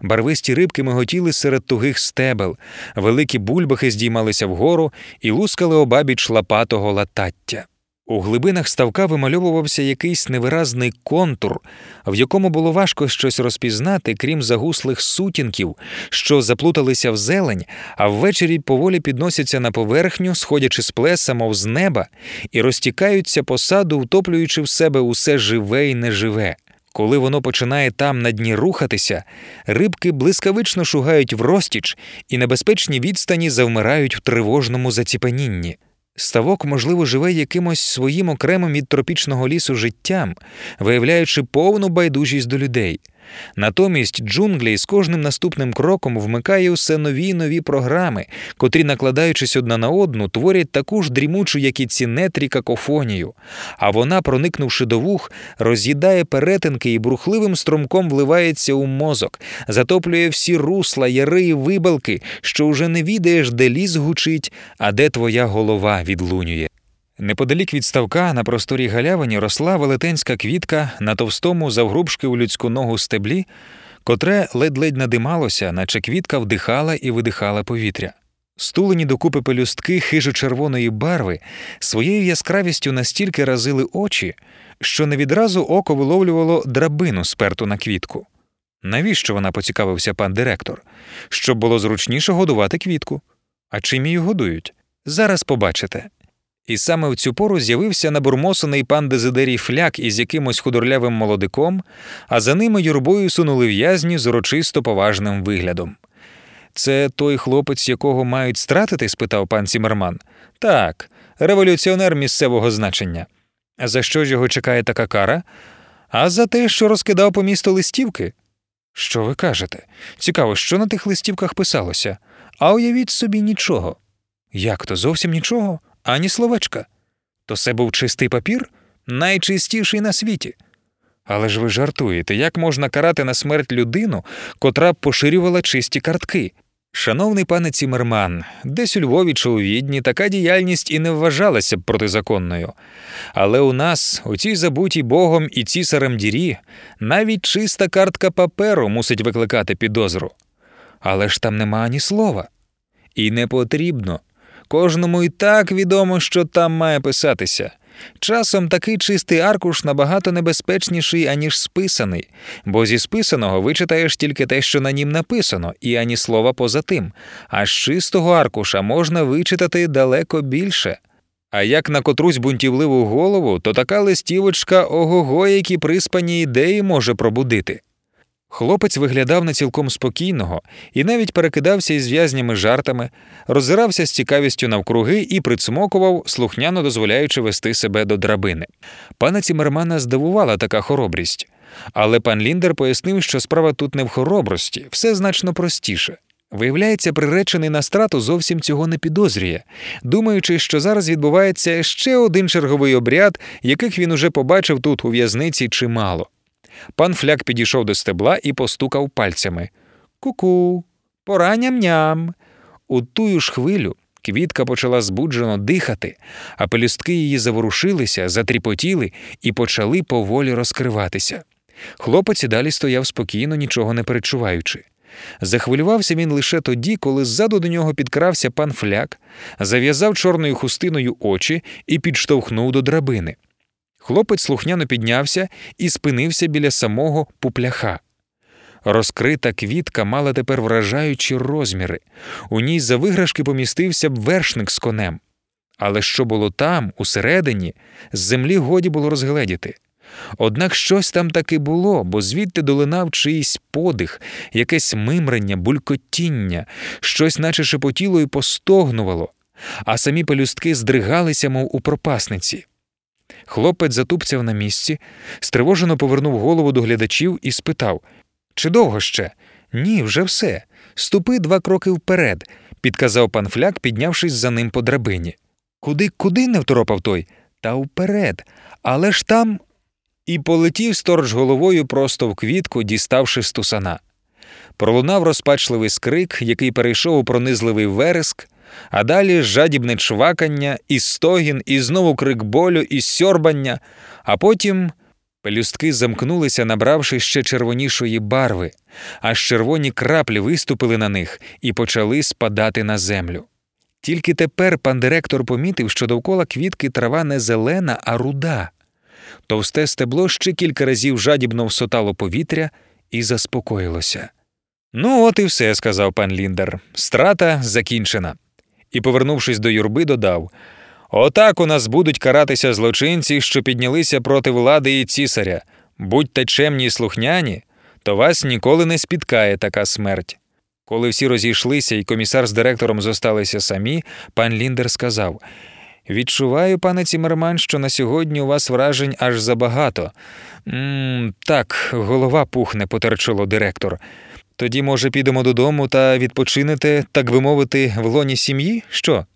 Барвисті рибки миготіли серед тугих стебел, великі бульбахи здіймалися вгору і лускали обабіч лапатого латаття. У глибинах ставка вимальовувався якийсь невиразний контур, в якому було важко щось розпізнати, крім загуслих сутінків, що заплуталися в зелень, а ввечері поволі підносяться на поверхню, сходячи з плеса, мов з неба, і розтікаються по саду, втоплюючи в себе усе живе і неживе. Коли воно починає там на дні рухатися, рибки блискавично шугають в розтіч і небезпечні відстані завмирають в тривожному заціпанінні. Ставок, можливо, живе якимось своїм окремим від тропічного лісу життям, виявляючи повну байдужість до людей. Натомість джунглі з кожним наступним кроком вмикає усе нові й нові програми, котрі, накладаючись одна на одну, творять таку ж дрімучу, як і ці нетрі какофонію, а вона, проникнувши до вух, роз'їдає перетинки і брухливим струмком вливається у мозок, затоплює всі русла, яри і вибалки, що уже не відаєш, де ліс гучить, а де твоя голова відлунює. Неподалік від ставка на просторі галявині росла велетенська квітка на товстому, завгрубшки у людську ногу стеблі, котре ледь-ледь надималося, наче квітка вдихала і видихала повітря. Стулені докупи пелюстки хижо червоної барви своєю яскравістю настільки разили очі, що не відразу око виловлювало драбину сперту на квітку. Навіщо вона поцікавився пан директор? Щоб було зручніше годувати квітку. А чим її годують? Зараз побачите. І саме в цю пору з'явився набурмосений пан Дезидерій фляк із якимось худорлявим молодиком, а за ними юрбою сунули в'язні з урочисто поважним виглядом. Це той хлопець, якого мають стратити? спитав пан Сімерман. Так, революціонер місцевого значення. А за що ж його чекає така кара? А за те, що розкидав по місту листівки. Що ви кажете? Цікаво, що на тих листівках писалося, а уявіть собі нічого. Як то зовсім нічого? Ані словечка. То це був чистий папір, найчистіший на світі. Але ж ви жартуєте, як можна карати на смерть людину, котра б поширювала чисті картки? Шановний пане Цімерман, десь у Львові чи у Відні така діяльність і не вважалася б протизаконною. Але у нас, у цій забутій Богом і цісарем дірі, навіть чиста картка паперу мусить викликати підозру. Але ж там нема ані слова. І не потрібно. Кожному і так відомо, що там має писатися. Часом такий чистий аркуш набагато небезпечніший, аніж списаний, бо зі списаного вичитаєш тільки те, що на нім написано, і ані слова поза тим. А з чистого аркуша можна вичитати далеко більше. А як на котрусь бунтівливу голову, то така листівочка ого-го, які приспані ідеї може пробудити. Хлопець виглядав на цілком спокійного і навіть перекидався із в'язнями жартами, роззирався з цікавістю навкруги і прицмокував, слухняно дозволяючи вести себе до драбини. Пана Цімермана здивувала така хоробрість, але пан Ліндер пояснив, що справа тут не в хоробрості, все значно простіше. Виявляється, приречений на страту зовсім цього не підозрює, думаючи, що зараз відбувається ще один черговий обряд, яких він уже побачив тут у в'язниці чимало. Пан фляк підійшов до стебла і постукав пальцями. Ку-ку, пора ням-ням. У тую ж хвилю квітка почала збуджено дихати, а пелюстки її заворушилися, затріпотіли і почали поволі розкриватися. Хлопець і далі стояв спокійно, нічого не перечуваючи. Захвилювався він лише тоді, коли ззаду до нього підкрався пан фляк, зав'язав чорною хустиною очі і підштовхнув до драбини. Хлопець слухняно піднявся і спинився біля самого пупляха. Розкрита квітка мала тепер вражаючі розміри, у ній за виграшки помістився б вершник з конем. Але що було там, усередині, з землі годі було розгледіти. Однак щось там таки було, бо звідти долинав чийсь подих, якесь мимрення, булькотіння, щось, наче шепотіло і постогнувало, а самі пелюстки здригалися, мов у пропасниці. Хлопець затупцяв на місці, стривожено повернув голову до глядачів і спитав Чи довго ще? Ні, вже все. Ступи два кроки вперед, підказав пан фляк, піднявшись за ним по драбині. Куди, куди не второпав той? Та вперед. Але ж там. І полетів сторож головою просто в квітку, діставши стусана. Пролунав розпачливий скрик, який перейшов у пронизливий вереск, а далі жадібне чвакання, і стогін, і знову крик болю, і сьорбання, а потім пелюстки замкнулися, набравши ще червонішої барви, аж червоні краплі виступили на них і почали спадати на землю. Тільки тепер пан директор помітив, що довкола квітки трава не зелена, а руда. Товсте стебло ще кілька разів жадібно всотало повітря і заспокоїлося. Ну, от і все, сказав пан Ліндер. Страта закінчена і, повернувшись до юрби, додав Отак у нас будуть каратися злочинці, що піднялися проти влади і цісаря. Будьте чемні й слухняні, то вас ніколи не спіткає така смерть. Коли всі розійшлися і комісар з директором зосталися самі, пан Ліндер сказав Відчуваю, пане Цімерман, що на сьогодні у вас вражень аж забагато. «М-м, Так, голова пухне, потерчило директор. Тоді, може, підемо додому та відпочинете, так би мовити, в лоні сім'ї? Що?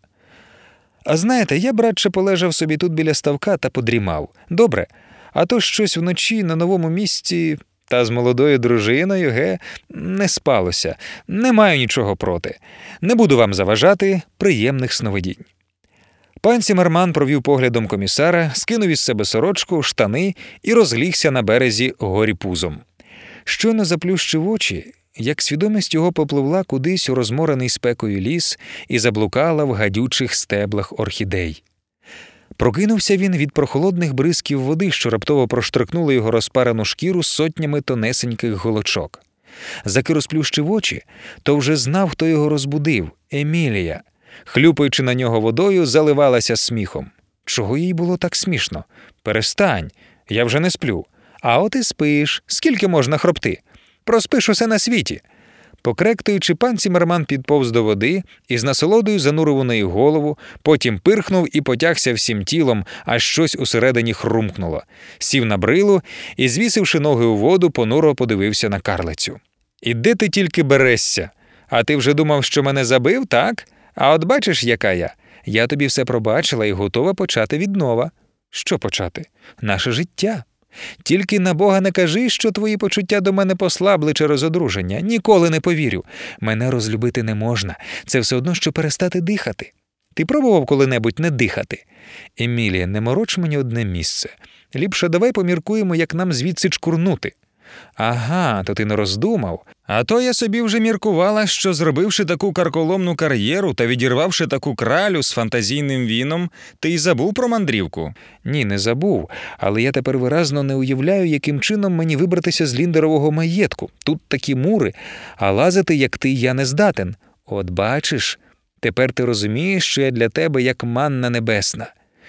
А знаєте, я, братче, полежав собі тут біля ставка та подрімав. Добре, а то щось вночі на новому місці та з молодою дружиною, ге, не спалося, не маю нічого проти. Не буду вам заважати приємних сновидінь. Пан Сімерман провів поглядом комісара, скинув із себе сорочку, штани і розлігся на березі горі пузом. Щойно заплющив очі, як свідомість його попливла кудись у розморений спекою ліс і заблукала в гадючих стеблах орхідей. Прокинувся він від прохолодних бризків води, що раптово проштрикнули його розпарену шкіру сотнями тонесеньких голочок. Заки розплющив очі, то вже знав, хто його розбудив Емілія. Хлюпаючи на нього водою, заливалася сміхом. Чого їй було так смішно? Перестань, я вже не сплю. А от і спиш, скільки можна хропти? Проспиш усе на світі. Покректуючи, пан Цімерман підповз до води і з насолодою занурив у неї голову, потім пирхнув і потягся всім тілом, аж щось усередині хрумкнуло, сів на брилу і, звісивши ноги у воду, понуро подивився на карлицю. І де ти тільки берешся? А ти вже думав, що мене забив, так? А от бачиш, яка я? Я тобі все пробачила і готова почати віднова. Що почати? Наше життя. Тільки на Бога не кажи, що твої почуття до мене послабли через одруження. Ніколи не повірю. Мене розлюбити не можна. Це все одно, що перестати дихати. Ти пробував коли-небудь не дихати? Емілія, не мороч мені одне місце. Ліпше давай поміркуємо, як нам звідси чкурнути. Ага, то ти не роздумав. А то я собі вже міркувала, що зробивши таку карколомну кар'єру та відірвавши таку кралю з фантазійним віном, ти й забув про мандрівку. Ні, не забув, але я тепер виразно не уявляю, яким чином мені вибратися з ліндерового маєтку. Тут такі мури, а лазити, як ти, я не здатен. От бачиш, тепер ти розумієш, що я для тебе як манна небесна.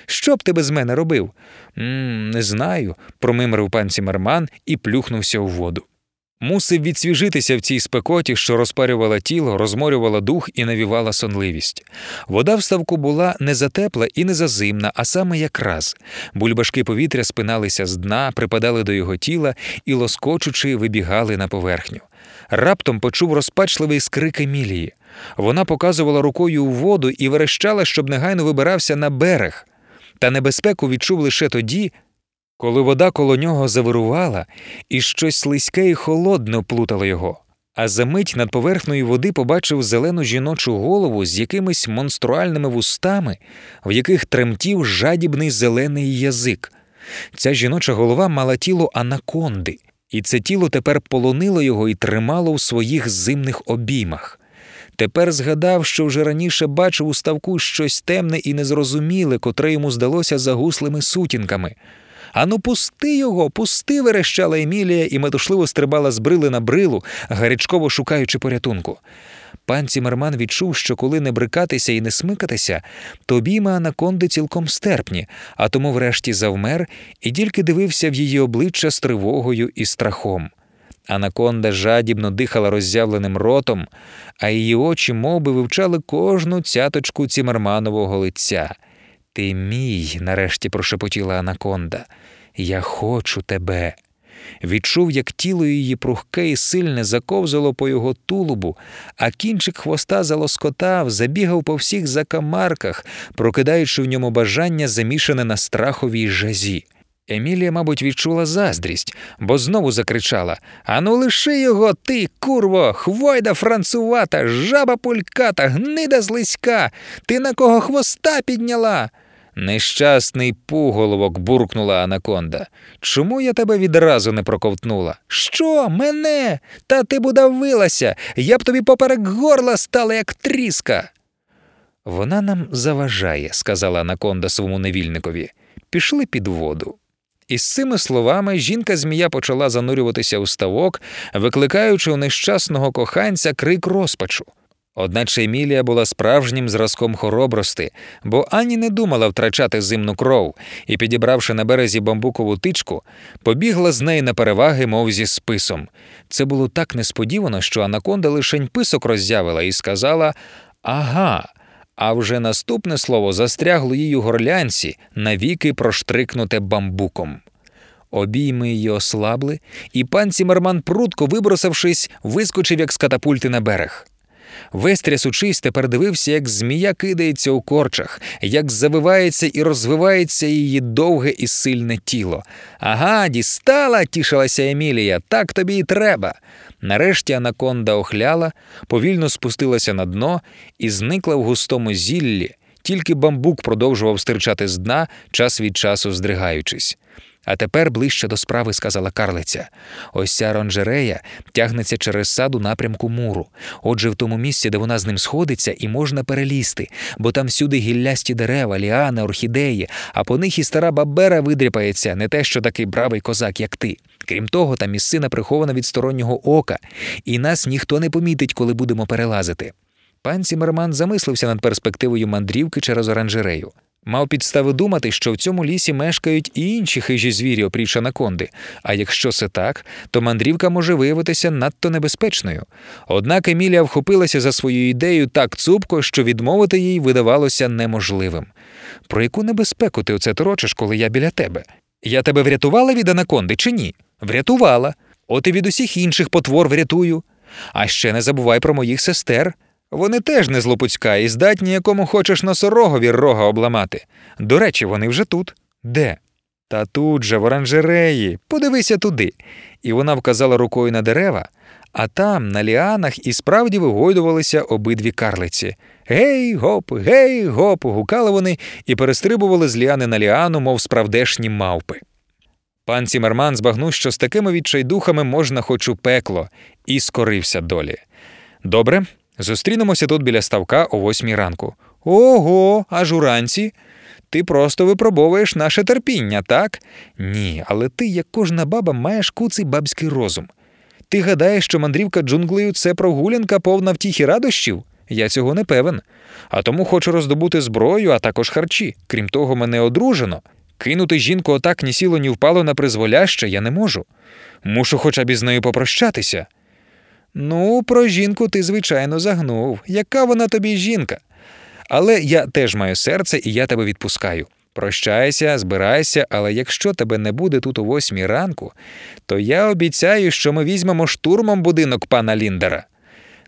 Що б ти без мене робив? «М, Не знаю, промимрив пан Цімерман і плюхнувся у воду. Мусив відсвіжитися в цій спекоті, що розпарювала тіло, розморювала дух і навівала сонливість. Вода в ставку була не затепла і не зазимна, а саме якраз. Бульбашки повітря спиналися з дна, припадали до його тіла і, лоскочучи, вибігали на поверхню. Раптом почув розпачливий скрик Емілії. Вона показувала рукою у воду і верещала, щоб негайно вибирався на берег. Та небезпеку відчув лише тоді, коли вода коло нього завирувала, і щось слизьке і холодне плутало його. А за мить над поверхнею води побачив зелену жіночу голову з якимись монструальними вустами, в яких тремтів жадібний зелений язик. Ця жіноча голова мала тіло анаконди, і це тіло тепер полонило його і тримало у своїх зимних обіймах. Тепер згадав, що вже раніше бачив у ставку щось темне і незрозуміле, котре йому здалося загуслими сутінками. Ану, пусти його, пусти, верещала Емілія і метушливо стрибала з брили на брилу, гарячково шукаючи порятунку. Пан Цімерман відчув, що коли не брикатися і не смикатися, то обійми анаконди цілком стерпні, а тому врешті завмер і тільки дивився в її обличчя з тривогою і страхом. Анаконда жадібно дихала роззявленим ротом, а її очі мов би, вивчали кожну цяточку цімерманового лиця. Ти мій, нарешті прошепотіла Анаконда, я хочу тебе. Відчув, як тіло її прухке і сильне заковзало по його тулубу, а кінчик хвоста залоскотав, забігав по всіх закамарках, прокидаючи в ньому бажання замішане на страховій жазі. Емілія, мабуть, відчула заздрість, бо знову закричала Ану, лиши його, ти, курво, хвойда францувата, жаба пульката, гнида злиська, ти на кого хвоста підняла? Нещасний пуголовок, буркнула Анаконда. Чому я тебе відразу не проковтнула? Що, мене? Та ти б удавилася, я б тобі поперек горла стала, як тріска. Вона нам заважає, сказала Анаконда своєму невільникові. Пішли під воду. Із цими словами жінка змія почала занурюватися у ставок, викликаючи у нещасного коханця крик розпачу. Одначе Емілія була справжнім зразком хоробрости, бо ані не думала втрачати зимну кров і, підібравши на березі бамбукову тичку, побігла з неї на переваги, мов зі списом. Це було так несподівано, що Анаконда лишень писок роззявила і сказала Ага. А вже наступне слово застрягло їй у горлянці, навіки проштрикнуте бамбуком. Обійми її ослабли, і пан Цімерман, прудко вибросившись, вискочив, як з катапульти на берег. Весь трясучись, тепер дивився, як змія кидається у корчах, як завивається і розвивається її довге і сильне тіло. Ага, дістала, тішилася Емілія, так тобі і треба. Нарешті анаконда охляла, повільно спустилася на дно і зникла в густому зіллі, тільки бамбук продовжував стирчати з дна, час від часу здригаючись. А тепер ближче до справи, сказала карлиця. Ось ця оранжерея тягнеться через сад у напрямку муру. Отже, в тому місці, де вона з ним сходиться, і можна перелізти, бо там всюди гіллясті дерева, ліани, орхідеї, а по них і стара бабера видряпається, не те, що такий бравий козак, як ти. Крім того, там місцина прихована від стороннього ока, і нас ніхто не помітить, коли будемо перелазити. Пан Сімерман замислився над перспективою мандрівки через оранжерею. Мав підстави думати, що в цьому лісі мешкають і інші хижі звірі, опріч анаконди, а якщо це так, то мандрівка може виявитися надто небезпечною. Однак Емілія вхопилася за свою ідею так цупко, що відмовити їй видавалося неможливим. Про яку небезпеку ти оце торочиш, коли я біля тебе? Я тебе врятувала від анаконди чи ні? Врятувала. От і від усіх інших потвор врятую. А ще не забувай про моїх сестер. Вони теж не злопуцька і здатні якому хочеш носорогові рога обламати. До речі, вони вже тут. Де? Та тут же, в оранжереї, подивися туди. І вона вказала рукою на дерева, а там, на ліанах, і справді вигойдувалися обидві карлиці. Гей, гоп, гей, гоп. гукали вони і перестрибували з ліани на ліану, мов справдешні мавпи. Пан Цімерман збагнув, що з такими відчайдухами можна хоч у пекло, і скорився долі. Добре, зустрінемося тут біля ставка о восьмій ранку. Ого, аж уранці. Ти просто випробовуєш наше терпіння, так? Ні, але ти, як кожна баба, маєш куций бабський розум. Ти гадаєш, що мандрівка джунглею це прогулянка повна втіх і радощів? Я цього не певен. А тому хочу роздобути зброю, а також харчі. Крім того, мене одружено. Кинути жінку отак ні сіло, ні впало на призволяще я не можу. Мушу хоча б із нею попрощатися. Ну, про жінку ти, звичайно, загнув. Яка вона тобі жінка? Але я теж маю серце, і я тебе відпускаю. Прощайся, збирайся, але якщо тебе не буде тут о восьмій ранку, то я обіцяю, що ми візьмемо штурмом будинок пана Ліндера.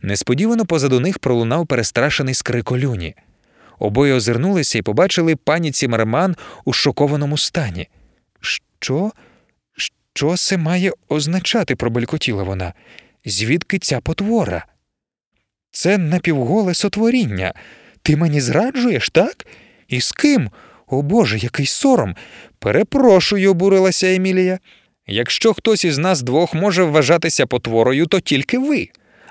Несподівано позаду них пролунав перестрашений скрик Олюні. Обоє озирнулися і побачили пані Цімерман у шокованому стані. Що? Що це має означати? пробелькотіла вона. Звідки ця потвора? Це напівголе сотворіння. Ти мені зраджуєш, так? І з ким? О Боже, який сором. Перепрошую, обурилася Емілія. Якщо хтось із нас двох може вважатися потворою, то тільки ви.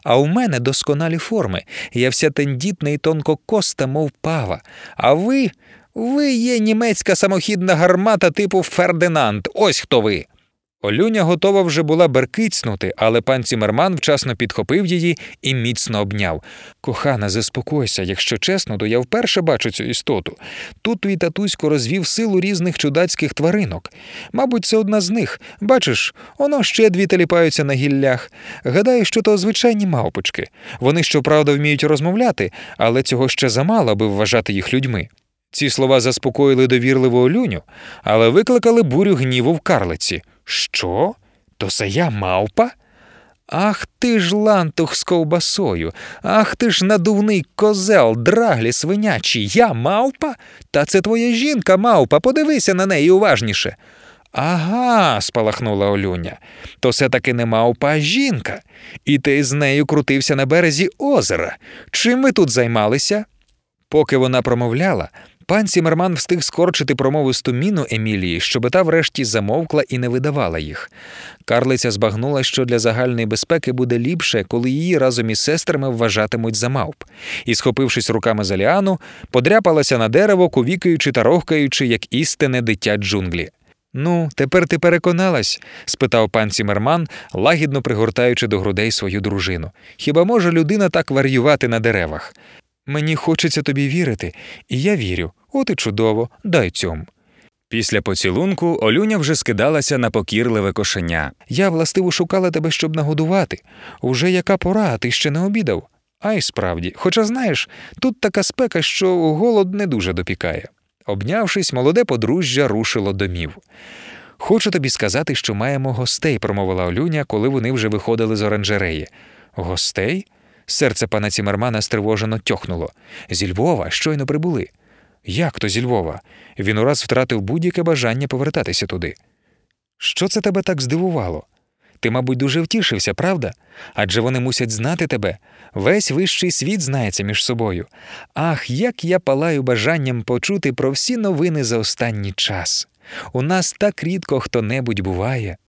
А у мене досконалі форми. Я вся тендітна і тонкокоста, мов пава. А ви, ви є німецька самохідна гармата типу Фердинанд. Ось хто ви. Олюня готова вже була беркицнути, але пан Цімерман вчасно підхопив її і міцно обняв. Кохана, заспокойся, якщо чесно, то я вперше бачу цю істоту. Тут твій татусько розвів силу різних чудацьких тваринок. Мабуть, це одна з них. Бачиш, воно ще дві теліпаються на гіллях. Гадаю, що то звичайні мавпочки. Вони, щоправда, вміють розмовляти, але цього ще замало, аби вважати їх людьми. Ці слова заспокоїли довірливу Олюню, але викликали бурю гніву в карлиці. Що? То це я мавпа? Ах ти ж лантух з ковбасою, ах ти ж надувний козел, драглі свинячі, я мавпа? Та це твоя жінка, мавпа, подивися на неї уважніше. Ага, спалахнула Олюня. То все таки не мавпа, а жінка. І ти з нею крутився на березі озера. Чим ви тут займалися? Поки вона промовляла, пан Сімерман встиг скорчити промовисту міну Емілії, щоб та врешті замовкла і не видавала їх. Карлиця збагнула, що для загальної безпеки буде ліпше, коли її разом із сестрами вважатимуть за мавп, і, схопившись руками за ліану, подряпалася на дерево, кувікаючи та рохкаючи, як істинне дитя джунглі. Ну, тепер ти переконалась? спитав пан Сімерман, лагідно пригортаючи до грудей свою дружину. Хіба може людина так варювати на деревах? Мені хочеться тобі вірити, і я вірю. От і чудово, дай цьому. Після поцілунку Олюня вже скидалася на покірливе кошеня. Я властиво шукала тебе, щоб нагодувати. Уже яка пора, а ти ще не обідав. А й справді, хоча знаєш, тут така спека, що голод не дуже допікає. Обнявшись, молоде подружжя рушило домів. Хочу тобі сказати, що маємо гостей, промовила Олюня, коли вони вже виходили з оранжереї. Гостей? Серце пана Цімермана стривожено тьохнуло. Зі Львова щойно прибули. Як то зі Львова? Він ураз втратив будь-яке бажання повертатися туди. Що це тебе так здивувало? Ти, мабуть, дуже втішився, правда? Адже вони мусять знати тебе. Весь вищий світ знається між собою. Ах, як я палаю бажанням почути про всі новини за останній час. У нас так рідко хто небудь буває.